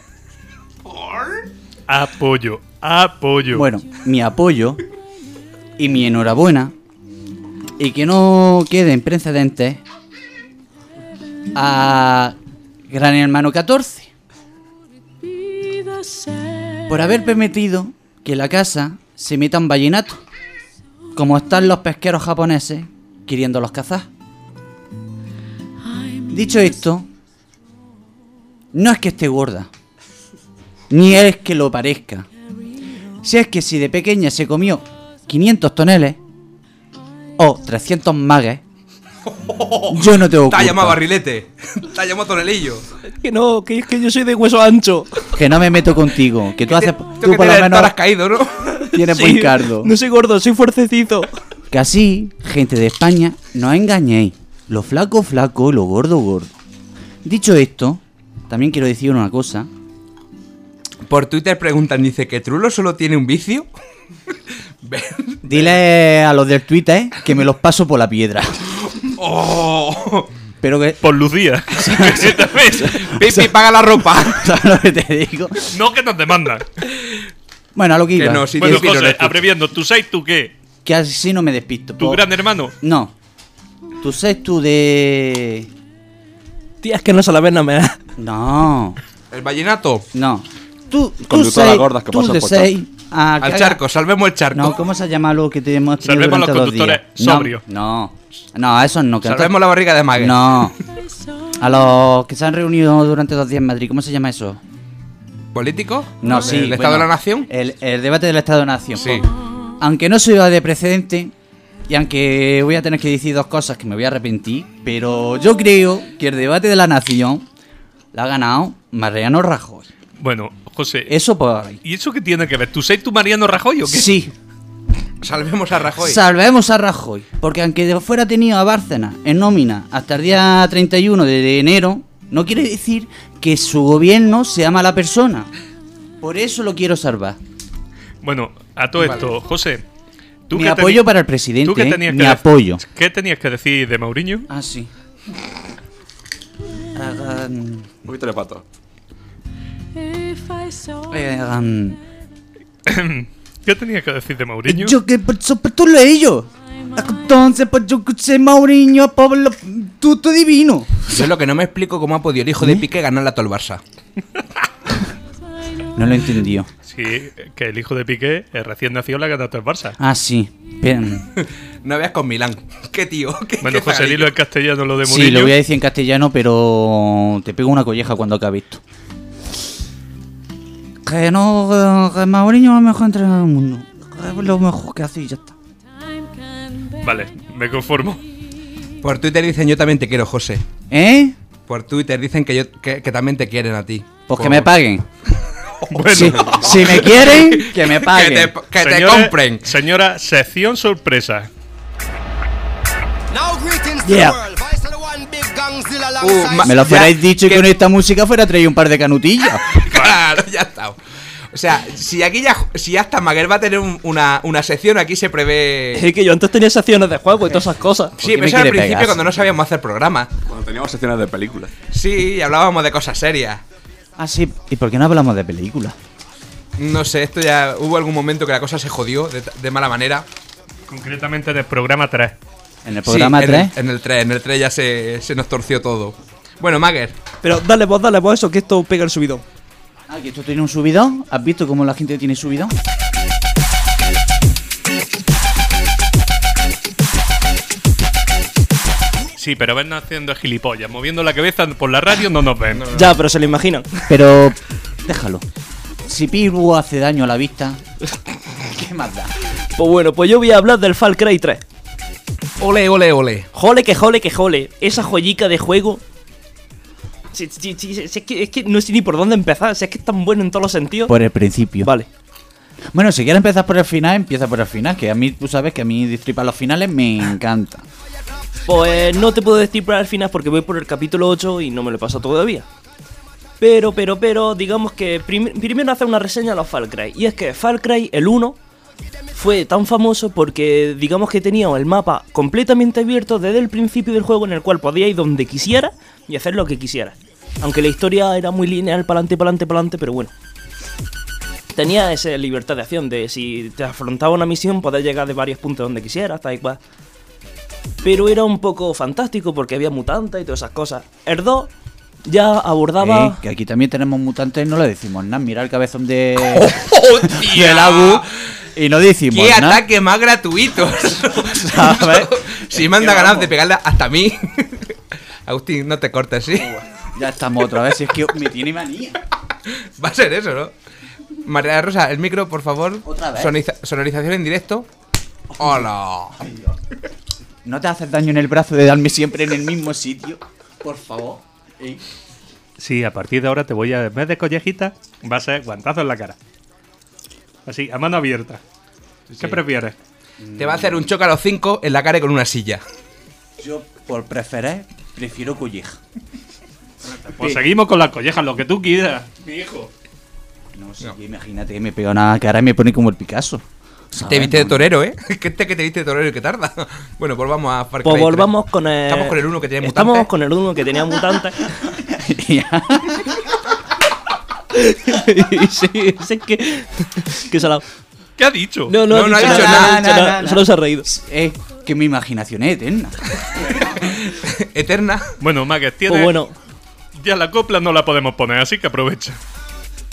Apoyo, apoyo. Bueno, mi apoyo y mi enhorabuena y que no queden precedentes a Gran Hermano 14 por haber permitido que la casa se meta un vallenato como están los pesqueros japoneses queriéndolos cazar. Dicho esto, no es que esté gorda, ni es que lo parezca. Si es que si de pequeña se comió 500 toneles o 300 magues, yo no tengo Te ha llamado culpa. barrilete. Te ha llamado tonelillo. Que no, que es que yo soy de hueso ancho. Que no me meto contigo, que tú haces Tú que por lo menos has caído, ¿no? tienes Sí, buen cardo. No soy gordo, soy fuercecito. Que así, gente de España, no engañéis. Lo flaco, flaco, lo gordo, gordo. Dicho esto, también quiero decir una cosa. Por Twitter preguntan, dice que Trulo solo tiene un vicio. Dile a los del Twitter que me los paso por la piedra. ¡Oh! Pero que... Por Lucía. Pipi, paga la ropa. ¿Sabes lo que te digo? no que nos demandan. Bueno, a lo que Que iba. no, si bueno, no José, abreviando, ¿tú sabes tú qué? Que así no me despisto. ¿Tu Po- gran hermano? No. Tú sabes tú de... Tía, es que no se la ven nada más. No. El vallenato. No. Tú, tú Conductoras gordas que tú pasan de por seis a Al charco, salvemos el charco. No, ¿cómo se llama lo que tenemos tenido Salvemos a los durante dos conductores días? No, sobrios. No, no, a esos no. que Salvemos la barriga de Mague. No. A los que se han reunido durante dos días en Madrid, ¿cómo se llama eso? ¿Político? No, sí. ¿El bueno, Estado de la Nación? El, el debate del Estado de la Nación. Sí. Aunque no soy de precedente, y aunque voy a tener que decir dos cosas que me voy a arrepentir, pero yo creo que el debate de la Nación la ha ganado Mariano Rajoy. Bueno, José. Eso por ahí. ¿Y eso qué tiene que ver? ¿Tú sabes tu Mariano Rajoy o qué? Sí, Salvemos a Rajoy. salvemos a Rajoy. Porque aunque fuera tenido a Bárcena en nómina hasta el día 31 de enero, no quiere decir que su gobierno sea mala persona. Por eso lo quiero salvar. Bueno, a todo esto, José. ¿tú Mi apoyo para el presidente, ¿Tú qué ¿eh? tenías Mi que apoyo. ¿Qué tenías que decir de Mauriño? Ah, sí. Un poquito de pato. Hagan- ¿Qué tenías que decir de Mauriño? Yo que tú leí yo. Entonces, pues yo que sé, Mauriño, Pablo, tú, tú divino. Yo lo que no me explico cómo ha podido el hijo de Piqué ganar la Barça. No lo he entendido. Sí, que el hijo de Piqué, el recién nacido, le ha ganado el Barça. Ah, sí. Bien. No veas con Milán. ¿Qué tío? ¿Qué, Bueno, qué José, dilo en castellano lo de Murillo. Sí, lo voy a decir en castellano, pero te pego una colleja cuando acabe esto. Que no, que Mourinho es el mejor entrenador del mundo. Que es lo mejor que hace y ya está. Vale, me conformo. Por Twitter dicen yo también te quiero, José. ¿Eh? Por Twitter dicen que, yo, que, que también te quieren a ti. Pues que Por- me paguen. Bueno, Si, si me quieren, que me Que paguen. te, que te compren. Señora, sección sorpresa. Yeah. Uh, Me lo Ya, fuerais dicho que que- con esta música fuera traído un par de canutillas. O sea, si aquí ya, si hasta Maguer va a tener un- una, una sección, aquí se prevé. Es que yo antes tenía secciones de juego y todas esas cosas. Sí, pero me eso era al principio cuando no sabíamos hacer programas. Cuando teníamos secciones de películas. Sí, y hablábamos de cosas serias. Ah, sí. ¿Y por qué no hablamos de películas? No sé, esto ya. Hubo algún momento que la cosa se jodió de, de mala manera. Concretamente del programa 3. En el programa Sí, 3. En el, en el 3, en el 3 ya se, se nos torció todo. Bueno, Maguer, Pero dale vos, dale vos eso, que esto pega el subidón. Ah, que esto tiene un subidón. ¿Has visto cómo la gente tiene subidón? Sí, pero vernos haciendo gilipollas, moviendo la cabeza por la radio no nos ven. Ya, pero se lo imaginan. Pero déjalo. Si Pirbu hace daño a la vista, ¿qué más da? Pues bueno, pues yo voy a hablar del Far Cry 3. ole, ole, ole. Jole que jole que jole. Esa joyica de juego. Sí, es, que, es que no sé ni por dónde empezar. Si es que es tan bueno en todos los sentidos. Por el principio. Vale. Bueno, si quieres empezar por el final, empieza por el final. Que a mí, tú sabes que a mí destripar los finales me encanta. Pues no te puedo decir para el final porque voy por el capítulo 8 y no me lo he pasado todavía. Pero, pero, pero, digamos que prim- primero hacer una reseña a los Far Cry. Y es que Far Cry, el 1, fue tan famoso porque, digamos que tenía el mapa completamente abierto desde el principio del juego en el cual podías ir donde quisiera y hacer lo que quisiera. Aunque la historia era muy lineal, para adelante, para adelante, para adelante, pero bueno. Tenía esa libertad de acción de si te afrontaba una misión, poder llegar de varios puntos donde quisieras, tal y cual. Pero era un poco fantástico porque había mutantes y todas esas cosas. El 2 ya abordaba. Eh, que aquí también tenemos mutantes y no le decimos nada. Mira el cabezón de. ¡Hostia! del Abu. Y no decimos ¡Qué nada. ataque más gratuito! ¿Sabes? si me anda ganas de pegarle hasta a mí. Agustín, no te cortes, ¿sí? Ya estamos otra vez. Si es que me tiene manía. Va a ser eso, ¿no? María Rosa, el micro, por favor. Otra vez. Sonoriza- sonorización en directo. ¡Hola! No te haces daño en el brazo de darme siempre en el mismo sitio. Por favor. Eh. Sí, a partir de ahora te voy a, en vez de collejita, va a ser guantazo en la cara. Así, a mano abierta. ¿Qué prefieres? Te va a hacer un choque a los cinco en la cara y con una silla. Yo, por preferir, prefiero colleja. Pues seguimos con las collejas, lo que tú quieras, mi hijo. No, sí, imagínate que me pega una cara y me pone como el Picasso. Te viste de torero, ¿eh? Que este que te viste de torero y que tarda. Bueno, volvamos a Far Cry Pues 3. volvamos con el. Estamos con el uno que tenía Estamos mutantes. con el 1 que tenía mutantes. Sí, es que. Que salado. ¿Qué ha dicho? No, no, No, no ha dicho nada, nada, no ha dicho nada, nada, nada. Solo se ha reído. Eh, que mi imaginación es eterna. Eterna. Bueno, Magues, tiene. Pues bueno, Ya la copla no la podemos poner, así que aprovecha.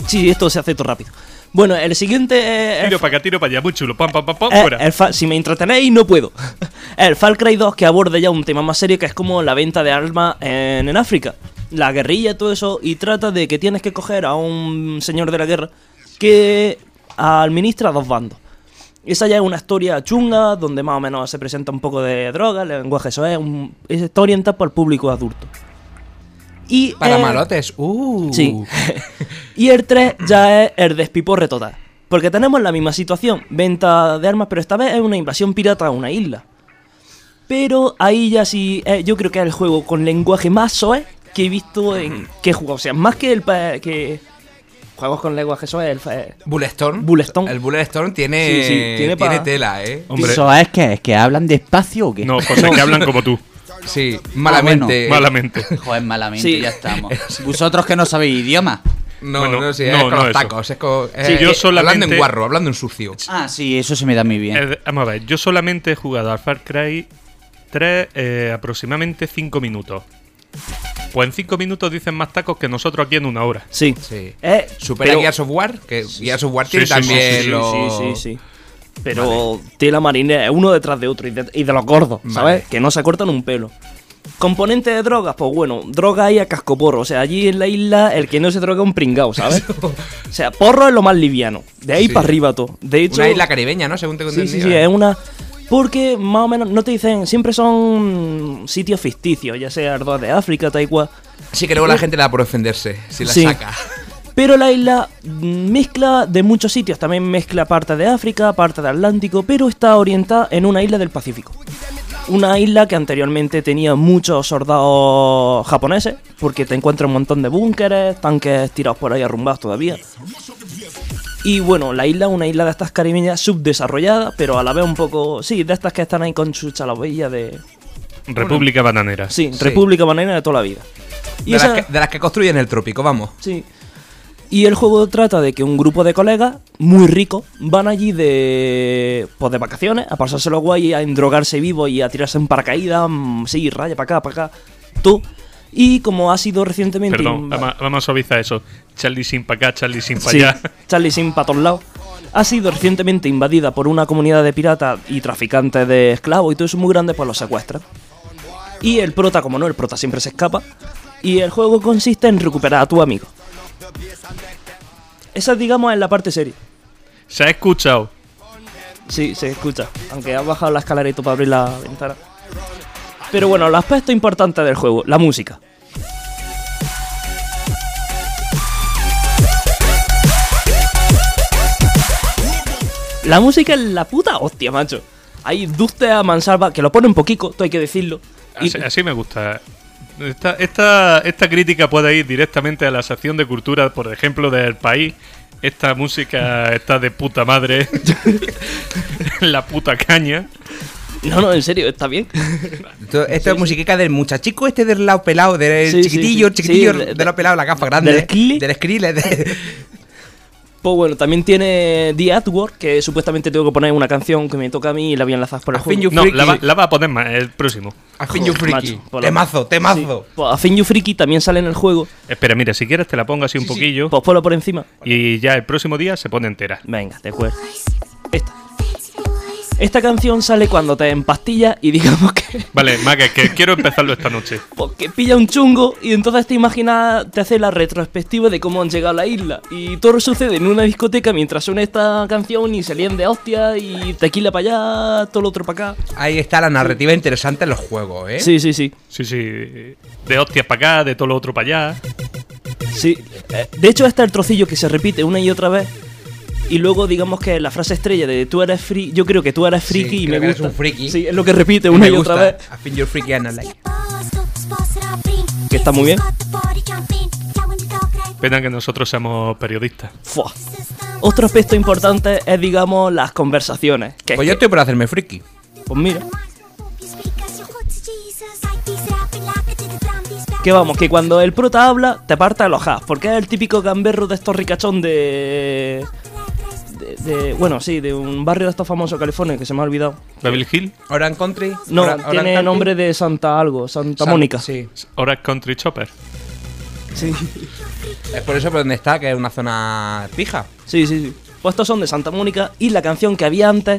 sí, esto se hace todo rápido. Bueno, el siguiente es. Tiro para acá, tiro para allá, muy chulo. Pam, pam, pam, pam, Eh, fuera. el Fa- si me entretenéis, no puedo. El Far Cry 2 que aborda ya un tema más serio que es como la venta de armas en, en África. La guerrilla y todo eso. Y trata de que tienes que coger a un señor de la guerra que administra dos bandos. Esa ya es una historia chunga donde más o menos se presenta un poco de droga, el lenguaje, eso es, un, es- está orientada para el público adulto. Y Para eh, malotes. Uh. Sí. y el 3 ya es el despiporre total. Porque tenemos la misma situación, venta de armas, pero esta vez es una invasión pirata a una isla. Pero ahí ya sí, eh, yo creo que es el juego con lenguaje más soez que he visto en que he jugado. O sea, más que el que juegos con lenguaje soez, el fa- Bulletstorm. Bulletstorm. El Bulletstorm tiene, Sí, sí, tiene tela, ¿eh? Hombre, ¿Eso es que es que hablan despacio o qué? no, cosas que hablan como tú, Sí, malamente. malamente. Joder, malamente, Sí. ya estamos. Vosotros que no sabéis idioma. No, Bueno, no, sí, no, es con no los tacos. Es con, Sí, eh, yo solamente- Hablando en guarro, hablando en sucio. Ah, sí, eso se me da muy bien. Eh, vamos a ver, yo solamente he jugado al Far Cry 3 eh, aproximadamente 5 minutos. Pues en cinco minutos dicen más tacos que nosotros aquí en una hora. Sí. Sí. Eh, Supera pero- Gears of War, que Gears of War tiene sí, también sí, Sí, los... sí, sí, sí. Pero tela marinera uno detrás de otro y de, y de los gordos, ¿sabes? Vale. Que no se cortan un pelo. Componente de drogas, pues bueno, droga hay a cascoporro. O sea, allí en la isla el que no se droga es un pringao, ¿sabes? o sea, porro es lo más liviano. De ahí Sí. para arriba todo. De hecho, Una isla caribeña, ¿no? Según tengo Sí, sí, sí, es una. Porque más o menos no te dicen, siempre son sitios ficticios, ya sea Ardoa de África, Taikwa. Sí, que luego la gente le da por ofenderse si la Sí. saca. Pero la isla mm, mezcla de muchos sitios, también mezcla parte de África, parte de Atlántico, pero está orientada en una isla del Pacífico. Una isla que anteriormente tenía muchos soldados japoneses, porque te encuentras un montón de búnkeres, tanques tirados por ahí arrumbados todavía. Y bueno, la isla es una isla de estas caribeñas subdesarrollada, pero a la vez un poco, sí, de estas que están ahí con su chalavilla de... República Bananera. Sí, Sí. República Banana de toda la vida. Y De, esa- las que, de las que construyen el trópico, vamos. Sí. Y el juego trata de que un grupo de colegas muy ricos van allí de pues de vacaciones a pasárselo guay, a endrogarse vivo y a tirarse en paracaídas, mm, sí, raya para acá, para acá, tú. Y como ha sido recientemente Perdón, vamos, vamos a suavizar eso. Charlie sin para acá, Charlie sin para Sí, allá. Charlie Sin para todos lados. Ha sido recientemente invadida por una comunidad de piratas y traficantes de esclavos y todo eso muy grande, pues los secuestran. Y el prota, como no, el prota siempre se escapa. Y el juego consiste en recuperar a tu amigo. Esa, digamos, es la parte seria. Se ha escuchado. Sí, se escucha. Aunque has bajado la tú para abrir la ventana. Pero bueno, el aspecto importante del juego, la música. La música es la puta hostia, macho. Hay dustes a mansalva, que lo ponen poquito, todo hay que decirlo. Y- Así, así me gusta. Esta, esta, esta crítica puede ir directamente a la sección de cultura, por ejemplo, del país. Esta música está de puta madre. la puta caña. No, no, en serio, está bien. Esto, esto es musiquica del muchachico este del lado pelado, del Sí, sí, chiquitillo, sí. chiquitillo Sí, de- del lado pelado, la gafa grande. del. Del Skrillex, de- Pues bueno, también tiene The Artwork, que supuestamente tengo que poner una canción que me toca a mí y la voy a enlazar por el A fin juego. you No, la va, la va a poner más, el próximo. A fin you freaky. Temazo, temazo. Sí. Pues a Fin You Freaky también sale en el juego. Espera, mira, si quieres te la pongo así un poquillo. Pues ponlo por encima. Y ya el próximo día se pone entera. Venga, de acuerdo. Esta. Esta canción sale cuando te empastillas y digamos que, Vale, Maga, que quiero empezarlo esta noche. pues, que pilla un chungo y entonces te imaginas, te hace la retrospectiva de cómo han llegado a la isla. Y todo sucede en una discoteca mientras suena esta canción y se lían de hostia y tequila para allá, todo lo otro para acá. Ahí está la narrativa interesante en los juegos, ¿eh? Sí, sí, sí. Sí, sí. De hostias para acá, de todo lo otro para allá. Sí, eh, de hecho está el trocillo que se repite una y otra vez. Y luego digamos que la frase estrella de tú eres free, yo creo que tú eres friki Sí, y creo me que eres gusta. un friki. Sí, es lo que repite Y una me y otra gusta. vez. A fin you freaky and I like. Que está muy bien. Pena que nosotros seamos periodistas. Fua. Otro aspecto importante es, digamos, las conversaciones. Que es Pues yo que- estoy por hacerme friki. pues mira, que vamos, que cuando el prota habla, te parta el ojaz, porque es el típico gamberro de estos ricachón de, de, de- Bueno, sí, de un barrio de estos famosos California que se me ha olvidado. Beverly Hill, Orange Country. No, tiene Country. nombre de Santa algo, Santa San- Mónica. Sí. Orange Country Chopper. Sí, Es por eso por donde está, que es una zona fija. sí, sí. sí. Pues estos son de Santa Mónica y la canción que había antes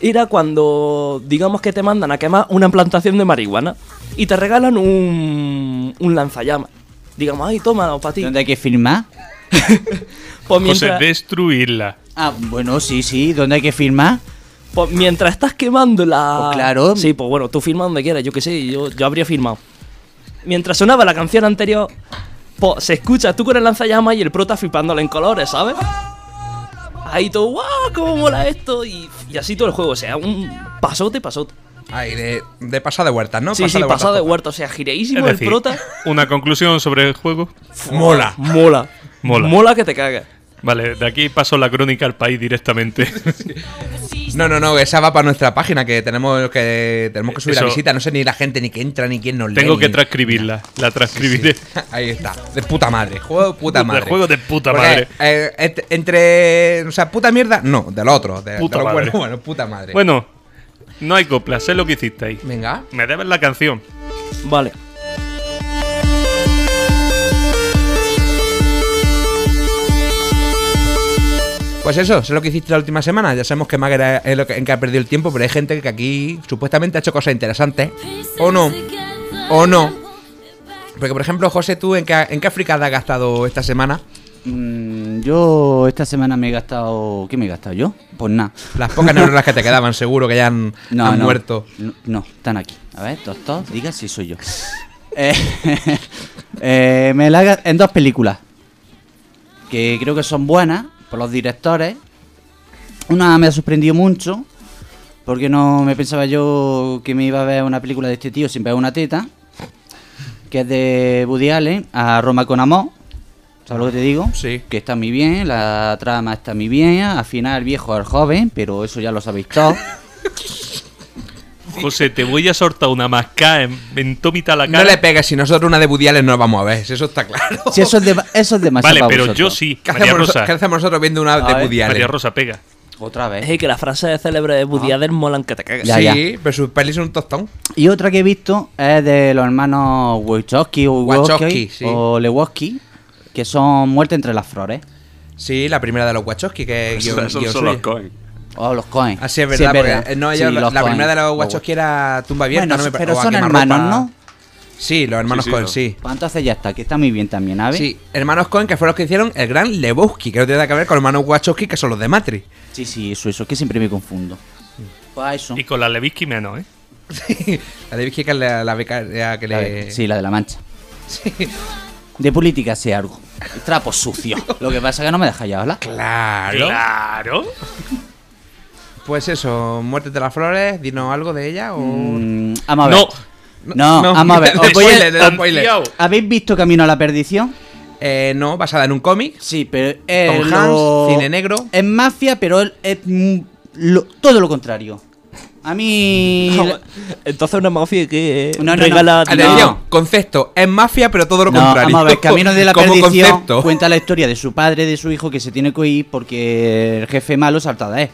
era cuando, digamos que te mandan a quemar una plantación de marihuana y te regalan un, un lanzallamas. Digamos, ay, toma, para ti. ¿Dónde hay que firmar? Pues José, mientras, destruirla. Ah, bueno, sí, sí. ¿Dónde hay que firmar? pues mientras estás quemando la... Pues claro. Sí, pues bueno, tú firma donde quieras, yo qué sé, yo, yo habría firmado. Mientras sonaba la canción anterior, pues se escucha tú con el lanzallamas y el prota flipándole en colores, ¿sabes? Ahí todo, ¡guau! ¿Cómo mola esto? Y, y así todo el juego, o sea, un pasote, pasote. Ahí, de, de pasada de huertas, ¿no? sí, Pasada sí, pasado de huertas. huerta, o sea, gireísimo el prota. una conclusión sobre el juego. Mola. Mola. Mola. Mola que te cagas. Vale, de aquí paso la crónica al país directamente. No, no, no, esa va para nuestra página que tenemos que tenemos que subir la Eso- visita. No sé ni la gente ni que entra ni quién nos lee. Tengo que ni- transcribirla. La transcribiré. Ahí está, de puta madre, juego de puta De madre. juego de puta Porque, madre. eh, et- entre, o sea, puta mierda, no, del otro, de, Puta de lo madre. bueno, bueno, puta madre. Bueno, no hay copla, sé lo que hicisteis. Venga. Me debes la canción. Vale. Pues eso, eso es lo que hiciste la última semana. Ya sabemos que Mager es lo que, en que ha perdido el tiempo, pero hay gente que aquí supuestamente ha hecho cosas interesantes. ¿O no? ¿O no? Porque, por ejemplo, José, ¿tú en qué, en qué fricada has gastado esta semana? Mm, yo esta semana me he gastado. ¿Qué me he gastado yo? Pues nada. Las pocas neuronas que te quedaban, seguro que ya han, No, han no, muerto. No, no, están aquí. A ver, doctor, diga si soy yo. Eh, eh, me la en dos películas que creo que son buenas por los directores. Una me ha sorprendido mucho porque no me pensaba yo que me iba a ver una película de este tío sin ver una teta, que es de Woody Allen, a Roma con amor. ¿Sabes lo que te digo? Sí. Que está muy bien, la trama está muy bien, al final el viejo es joven, pero eso ya lo sabéis todos. José, te voy a soltar una mascada en, en tómita la No cara. le pegues, si nosotros una de Budiales no la vamos a ver, eso está claro. Si eso es, de, eso es demasiado Vale, para pero vosotros. yo sí. ¿Qué María hacemos, noso- Rosa. qué hacemos nosotros viendo una A de Allen? María Rosa, pega. Otra vez. Es que las frases célebres de Woody Allen molan que te cagas. Ya, sí, ya. pero sus pelis son un tostón. Y otra que he visto es de los hermanos Wachowski o Wachowski, sí. o Lewowski, que son Muerte entre las flores. Sí, la primera de los Wachowski, que es guion- son guion solo Cohen. O los Cohen. Así es verdad, porque eh, no, ellos- Sí, la, la primera de los Wachowski era tumba abierta, Bueno, no me pero son hermanos, ¿no? Sí, los hermanos Sí, sí, Cohen, sí. Pues entonces ya está, que está muy bien también, ¿sabes? Sí, hermanos Cohen, que fueron los que hicieron el gran Lebowski, que no tiene nada que ver con los hermanos Wachowski, que son los de Matrix. sí, sí, eso, eso, que siempre me confundo. Pues eso. Y con la Levinsky menos, ¿eh? la de Vicky, que es la, la becaria que A le... ver, Sí, la de la mancha. De política sé algo. Trapo sucio. Lo que pasa es que no me deja ya hablar. Claro. Claro. Pues eso, Muerte de las Flores, dinos algo de ella o... Mm, vamos a ver. No. No, vamos a ver. Os voy a- spoiler, no spoiler. Confiao. ¿Habéis visto Camino a la Perdición? Eh, no, basada en un cómic. Sí, pero es Tom lo- cine negro. Es mafia, pero es, es, mm, lo- todo lo contrario. A mí... Entonces una mafia que No, no, no. regala Atención, No. concepto, es mafia, pero todo lo No, contrario. vamos a ver, Camino de la Perdición concepto. cuenta la historia de su padre de su hijo que se tiene que ir porque el jefe malo saltada es.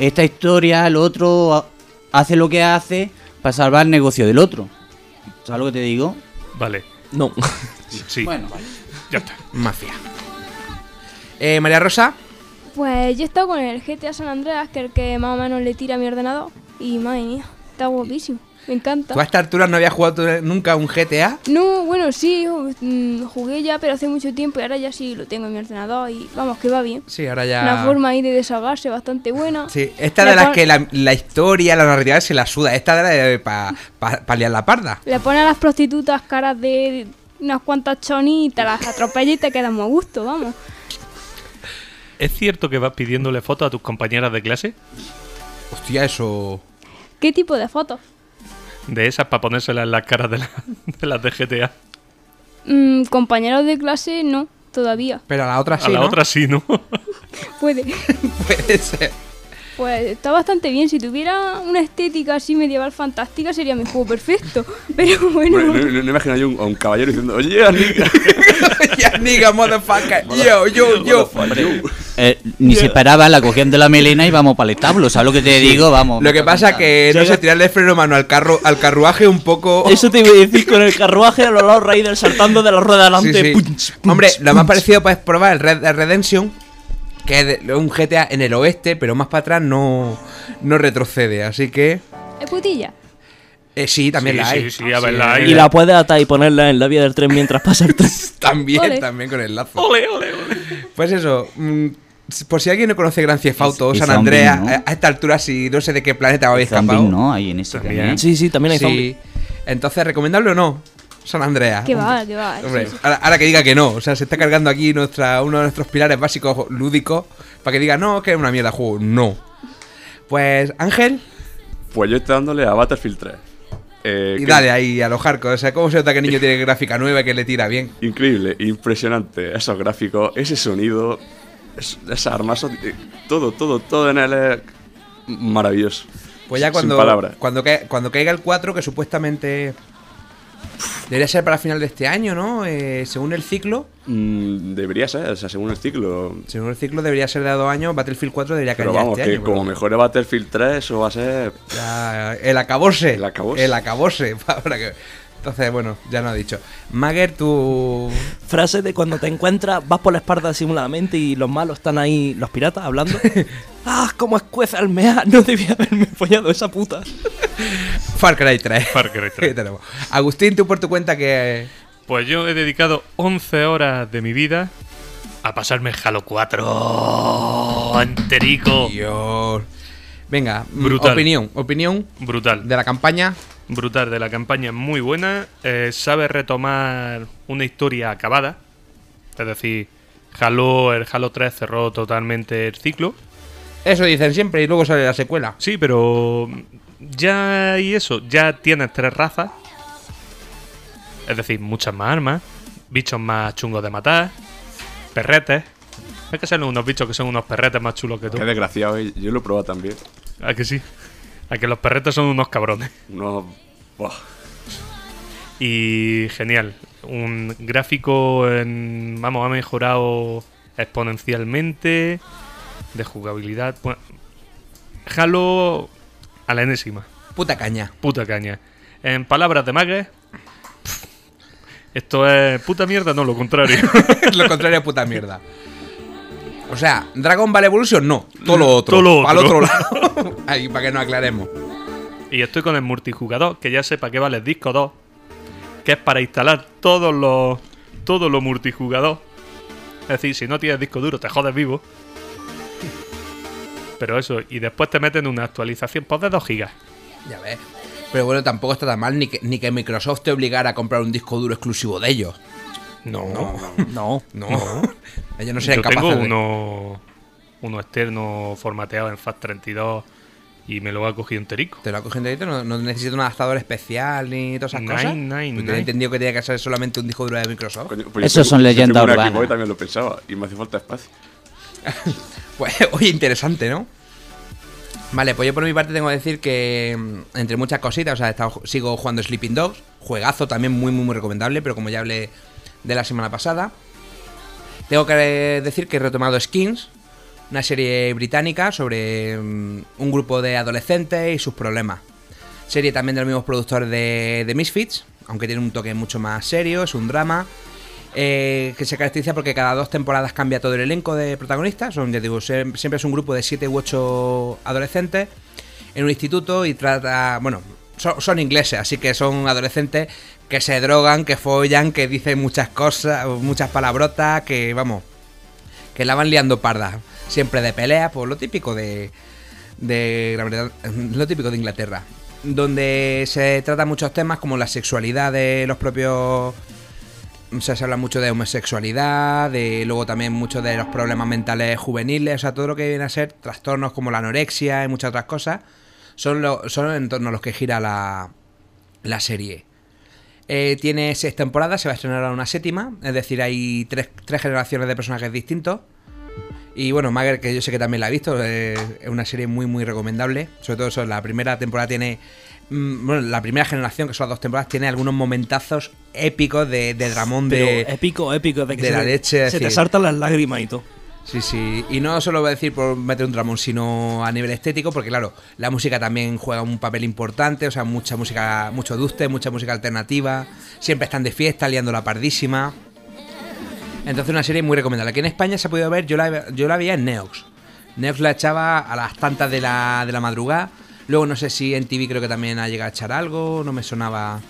Esta historia, el otro ha- hace lo que hace para salvar el negocio del otro. ¿Sabes lo que te digo? Vale. No. Sí. Bueno, Ya está. Mafia. Eh, María Rosa, Pues yo he estado con el GTA San Andreas, que es el que más o menos le tira a mi ordenador. Y madre mía, está guapísimo. Me encanta. tú a esta altura no habías jugado nunca un GTA. No, bueno, sí, mm, jugué ya, pero hace mucho tiempo y ahora ya sí lo tengo en mi ordenador y vamos, que va bien. Sí, ahora ya. Una forma ahí de desahogarse bastante buena. Sí, esta de las pon- que la, la historia, la narrativa se la suda. Esta de la de para pa, pa liar la parda. Le pone a las prostitutas caras de unas cuantas chonitas, las atropella y te quedas muy a gusto, vamos. ¿Es cierto que vas pidiéndole fotos a tus compañeras de clase? Hostia, eso. ¿Qué tipo de fotos? De esas para ponérselas en las caras de, la- de las de GTA. Mm, compañeros de clase, no, todavía. Pero a la otra a sí. la ¿no? otra sí, ¿no? Puede. Puede ser. Pues está bastante bien. Si tuviera una estética así medieval fantástica, sería mi juego perfecto. Pero bueno. Bueno, no, no, no imagino yo un- a un caballero diciendo, oye, amiga. ya, nigga, motherfucker. Yo, yo, yo. eh, ni se paraba, la cogían de la melena y vamos para el establo. ¿Sabes lo que te digo? Vamos. Lo que pasa que, no sé, tirarle el freno a mano al, carro, al carruaje un poco. Eso te iba a decir con el carruaje a los lados Raiders saltando de la rueda Sí, delante. sí. Punch, punch, Hombre, lo más punch. parecido puedes probar el Red Redemption, que es un GTA en el oeste, pero más para atrás no, no retrocede. Así que. ¿Es putilla? eh, sí, también Sí, la hay. sí, sí, a ver, la hay. Y la puedes atar y ponerla en la vía del tren mientras pasa el tren. También, Ole. también con el lazo. Ole, ole, ole. Pues eso. mm, por si alguien no conoce Gran Theft Auto o San Zombie, Andreas, ¿no? a, esta altura, si no sé de qué planeta habéis escapado. ¿no? Ahí en ese También. también. Sí, sí, también hay Sí. zombies. Entonces, ¿recomendable o no? San Andreas. Que va, que va. sí, Hombre, sí. ahora, ahora que diga que no, o sea, se está cargando aquí nuestra, uno de nuestros pilares básicos lúdicos para que diga no, que es una mierda juego. No. Pues, Ángel, Pues yo estoy dándole a Battlefield 3. Eh, y que- dale ahí a los hardcore. O sea, ¿cómo se nota que el niño tiene gráfica nueva y que le tira bien? Increíble, impresionante. Esos gráficos, ese sonido, es- esas armas, eh, todo, todo, todo en él es maravilloso. Pues ya Sin cuando, palabras. cuando, ca- cuando caiga el 4, que supuestamente debería ser para final de este año, ¿no? Eh, según el ciclo, Mm, debería ser, o sea, según el ciclo. según el ciclo debería ser de dos años, Battlefield 4 debería caer Pero vamos, este que año. como mejore Battlefield 3, eso va a ser. Ya, el acabose. El acabose. El acabose. Para que, Entonces, bueno, ya no he dicho. Mager, tú. Frase de cuando te encuentras, vas por la espalda simuladamente y los malos están ahí, los piratas, hablando. ¡Ah, cómo escuece almea! No debía haberme follado esa puta. Far Cry 3. Far Cry 3. ¿Qué tenemos? Agustín, tú por tu cuenta que. Pues yo he dedicado 11 horas de mi vida a pasarme Halo 4 enterico. Dios. Venga, mm, Brutal. opinión. Opinión Brutal. de la campaña. Brutal de la campaña, muy buena. eh, sabe retomar una historia acabada. Es decir, Halo, el Halo 3 cerró totalmente el ciclo. Eso dicen siempre y luego sale la secuela. Sí, pero ya y eso, ya tienes tres razas. Es decir, muchas más armas, bichos más chungos de matar, perretes. Es que salen unos bichos que son unos perretes más chulos que tú. Qué desgraciado, eh. yo lo he probado también. ¿A que sí? A que los perretes son unos cabrones. No. Buah. Y genial. Un gráfico, en, vamos, ha mejorado exponencialmente. De jugabilidad. Bueno, Halo a la enésima. Puta caña. Puta caña. En palabras de Mague, esto es puta mierda, no, lo contrario. lo contrario a puta mierda. O sea, Dragon Ball Evolution no, todo lo otro. Todo lo Al otro. otro lado. Ahí, para que nos aclaremos. y estoy con el multijugador, que ya sepa que vale el disco 2, que es para instalar todos los todo lo multijugador. Es decir, si no tienes disco duro, te jodes vivo. Pero eso, y después te meten una actualización pues de 2 gigas. Ya ves. Pero bueno, tampoco está tan mal ni que, ni que Microsoft te obligara a comprar un disco duro exclusivo de ellos. No, No. No. ellos no serían Yo tengo capaces de... uno, uno externo formateado en FAT32 y me lo ha cogido enterico. Te lo ha cogido enterito, no, no necesita un adaptador especial ni todas esas Nine, cosas. nine, Pues nine. tenía entendido que tenía que ser solamente un disco duro de Microsoft. Coño, pues yo Esos son yo leyendas urbanas. Boy, también lo pensaba. Y me hace falta espacio. Pues, oye, interesante, ¿no? Vale, pues yo por mi parte tengo que decir que, entre muchas cositas, o sea, he estado- sigo jugando Sleeping Dogs, juegazo también muy, muy, muy recomendable, pero como ya hablé de la semana pasada, tengo que decir que he retomado Skins, una serie británica sobre mm, un grupo de adolescentes y sus problemas. Serie también de los mismos productores de, Misfits, aunque tiene un toque mucho más serio, es un drama. eh, que se caracteriza porque cada dos temporadas cambia todo el elenco de protagonistas. Son, siempre es un grupo de 7 u 8 adolescentes en un instituto y trata. Bueno, son, ingleses, así que son adolescentes que se drogan, que follan, que dicen muchas cosas, muchas palabrotas, que vamos, que la van liando parda. Siempre de pelea, pues lo típico de, de Gran Bretaña- lo típico de Inglaterra. Donde se tratan muchos temas como la sexualidad de los propios. O sea, se habla mucho de homosexualidad, de luego también mucho de los problemas mentales juveniles, o sea, todo lo que viene a ser trastornos como la anorexia y muchas otras cosas, son, lo- son en torno a los que gira la, la serie. Eh, tiene seis temporadas, se va a estrenar ahora una séptima, es decir, hay tres, tres generaciones de personajes distintos. Y bueno, Mager, que yo sé que también la ha visto, eh, es una serie muy, muy recomendable. Sobre todo eso, la primera temporada tiene. mm, Bueno, la primera generación, que son las dos temporadas, tiene algunos momentazos épicos de, de dramón Pero de. épico, épico. De, que de se la leche, Se te saltan las lágrimas y todo. Sí, sí. Y no solo voy a decir por meter un dramón, sino a nivel estético, porque claro, la música también juega un papel importante, o sea, mucha música, mucho duste, mucha música alternativa, siempre están de fiesta, liando la pardísima. Entonces una serie muy recomendable. Aquí en España se ha podido ver, yo la, yo la veía en Neox. Neox la echaba a las tantas de la, de la madrugada. Luego no sé si en TV creo que también ha llegado a echar algo, no me sonaba...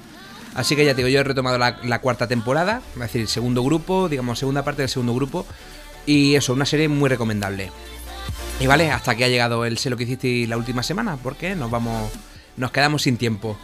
Así que ya te digo, yo he retomado la, la cuarta temporada, es decir, segundo grupo, digamos, segunda parte del segundo grupo. Y eso, una serie muy recomendable. Y vale, hasta aquí ha llegado el sé lo que hiciste la última semana, porque nos vamos, nos quedamos sin tiempo.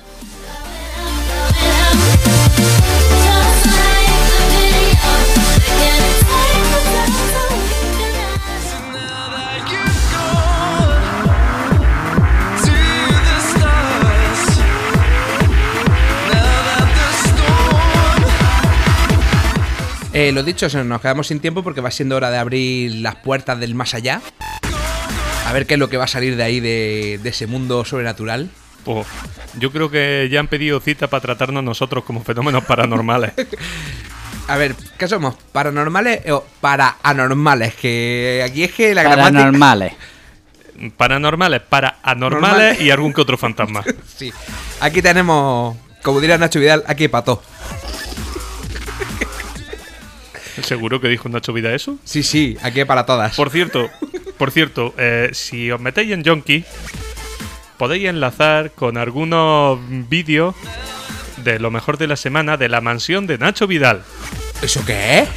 Eh, lo dicho, nos quedamos sin tiempo porque va siendo hora de abrir las puertas del más allá. A ver qué es lo que va a salir de ahí, de, de ese mundo sobrenatural. Pues yo creo que ya han pedido cita para tratarnos nosotros como fenómenos paranormales. A ver, ¿qué somos? ¿Paranormales o para anormales? Que aquí es que la gramática... Paranormales. paranormales para anormales Normales. y algún que otro fantasma. Sí. Aquí tenemos Como diría Nacho Vidal, aquí pató. ¿Seguro que dijo Nacho Vida eso? Sí, sí, aquí para todas. Por cierto, por cierto, eh, si os metéis en Jonky, podéis enlazar con algunos vídeos de lo mejor de la semana de la mansión de Nacho Vidal. ¿Eso qué es?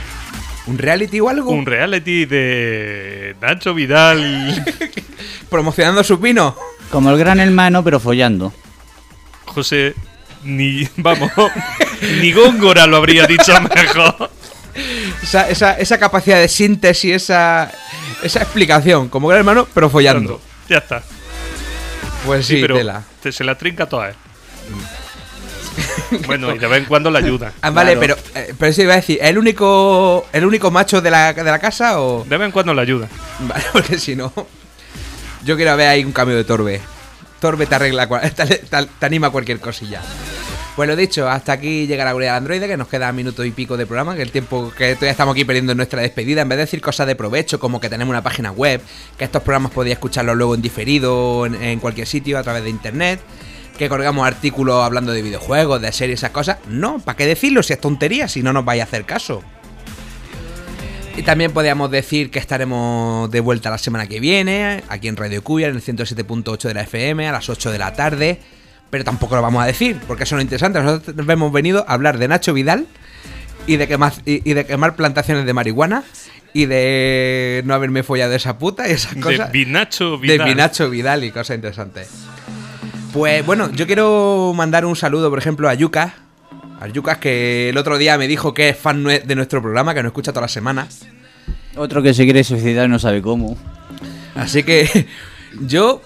¿Un reality o algo? Un reality de Nacho Vidal. Promocionando sus vinos. Como el gran hermano, pero follando. José, ni. Vamos. ni Góngora lo habría dicho mejor. Esa, esa, esa capacidad de síntesis, esa, esa explicación. Como gran hermano, pero follando. Ya está. Pues sí, Sí, pero tela. te- se la trinca toda. ¿eh? bueno, y de vez en cuando la ayuda. Ah, vale, Claro. pero, eh, pero eso iba a decir, ¿el único, el único macho de la, de la casa o...? De vez en cuando la ayuda. Vale, porque si no... Yo quiero ver ahí un cambio de Torbe. Torbe te arregla, te, te- te anima cualquier cosilla. Pues lo dicho, hasta aquí llega la guardia del androide, que nos queda minuto y pico de programa, que el tiempo que todavía estamos aquí perdiendo en nuestra despedida, en vez de decir cosas de provecho, como que tenemos una página web, que estos programas podéis escucharlos luego en diferido, en, en cualquier sitio, a través de internet, que colgamos artículos hablando de videojuegos, de series, esas cosas. No, ¿para qué decirlo si es tontería, si no nos vais a hacer caso? Y también podríamos decir que estaremos de vuelta la semana que viene, aquí en Radio Cuya, en el 107.8 de la FM, a las 8 de la tarde. Pero tampoco lo vamos a decir, porque eso no es interesante. Nosotros hemos venido a hablar de Nacho Vidal y de quemar, y, y de quemar plantaciones de marihuana y de no haberme follado esa puta y esas De cosas. De Vidal. Vinacho Vidal y cosas interesantes. Pues bueno, yo quiero mandar un saludo, por ejemplo, a Yuka. A Yucas que el otro día me dijo que es fan de nuestro programa, que nos escucha todas las semanas. Otro que se quiere suicidar y no sabe cómo. Así que yo,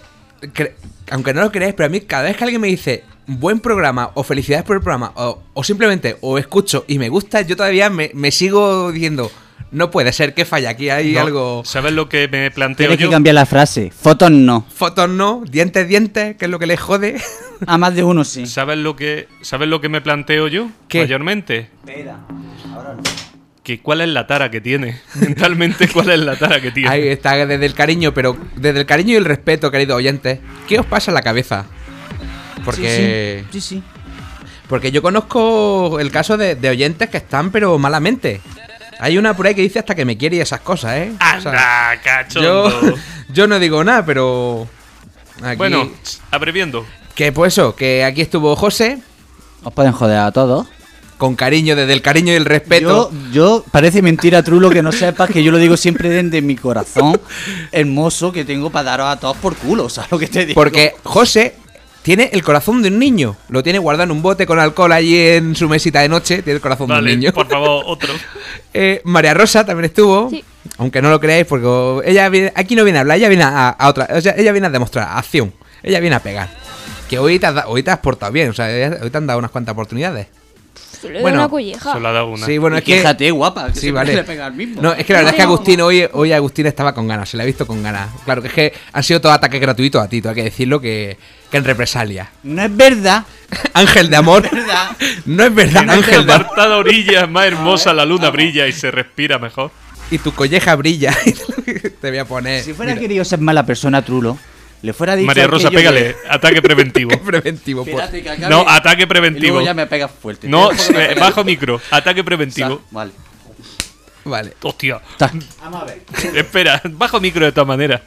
aunque no lo creáis, pero a mí cada vez que alguien me dice buen programa o felicidades por el programa o, o simplemente o escucho y me gusta, yo todavía me, me sigo diciendo, no puede ser que falla, aquí hay No, algo... ¿Sabes lo que me planteo Tienes que cambiar la frase. Fotos no. Fotos no, dientes, dientes, que es lo que les jode. A más de uno sí. ¿Sabes lo que sabes lo que me planteo yo ¿Qué? mayormente? Que cuál es la tara que tiene. Mentalmente cuál es la tara que tiene. Ahí está, desde el cariño, pero desde el cariño y el respeto, queridos oyentes, ¿qué os pasa en la cabeza? Porque... Sí, sí. sí, sí. Porque yo conozco el caso de, de oyentes que están, pero malamente. Hay una por ahí que dice hasta que me quiere y esas cosas, ¿eh? O sea, Anda, cachondo. yo, yo no digo nada, pero. Aquí, Bueno, abreviando. Que pues eso, que aquí estuvo José, Os pueden joder a todos. Con cariño, desde el cariño y el Yo, respeto. yo, parece mentira, Trulo, que no sepas que yo lo digo siempre desde mi corazón hermoso que tengo para daros a todos por culo, ¿sabes lo que te digo? Porque José tiene el corazón de un niño. Lo tiene guardado en un bote con alcohol allí en su mesita de noche. Tiene el corazón de un niño. por favor, otro. Eh, María Rosa también estuvo. Sí. Aunque no lo creáis, porque ella viene- aquí no viene a hablar, ella viene a, a otra. O sea, ella viene a demostrar acción. Ella viene a pegar. Que hoy te has, da- hoy te has portado bien. O sea, hoy te han dado unas cuantas oportunidades. Se le da Bueno, una colleja. Solo ha dado una. Sí, bueno, Y es que. quéjate, guapa, que Sí, vale. le pega al mismo. No, es que la verdad es que No. Agustín hoy, hoy Agustín estaba con ganas, se le ha visto con ganas. Claro, que es que han sido todos ataques gratuitos a ti, tú hay que decirlo que, que en represalia. No es verdad. Ángel de amor. verdad. No es verdad, En Ángel de amor. apartada orilla es más hermosa, la luna brilla y se respira mejor. Y tu colleja brilla. Te voy a poner. Si fuera Mira, querido ser mala persona, Trulo, le fuera dicho María Rosa, pégale. Ataque preventivo. preventivo. pues. Espérate que acabe No, ataque Y preventivo. luego ya me pegas fuerte. No, eh, bajo micro. Ataque Sa- preventivo. Vale. Vale. Hostia. Vamos a ver. Espera, bajo micro de todas maneras.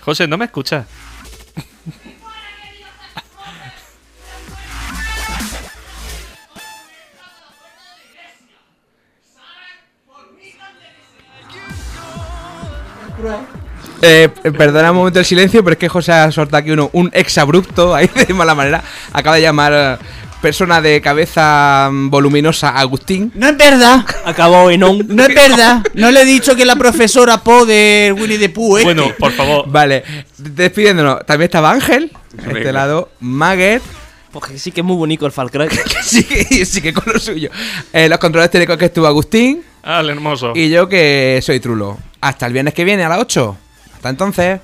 José, ¿no me escuchas? Eh, eh, perdona un momento el silencio, pero es que José ha soltado aquí uno, un exabrupto ahí de mala manera. Acaba de llamar eh, persona de cabeza mm, voluminosa Agustín. No es verdad. Acabó en on. No es verdad. No le he dicho que la profesora Po de Winnie the Pooh. ¿eh? Bueno, por favor. Vale, despidiéndonos. También estaba Ángel, a este lado, Maggot, Porque sí que es muy bonito el Far Cry. que sí, que sí que con lo suyo. Eh, los controles técnicos que estuvo Agustín Ah, el hermoso. y yo que soy Trulo. Hasta el viernes que viene a las 8. Entonces.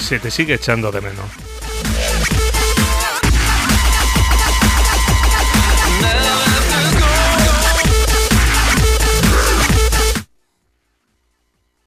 Se te sigue echando de menos.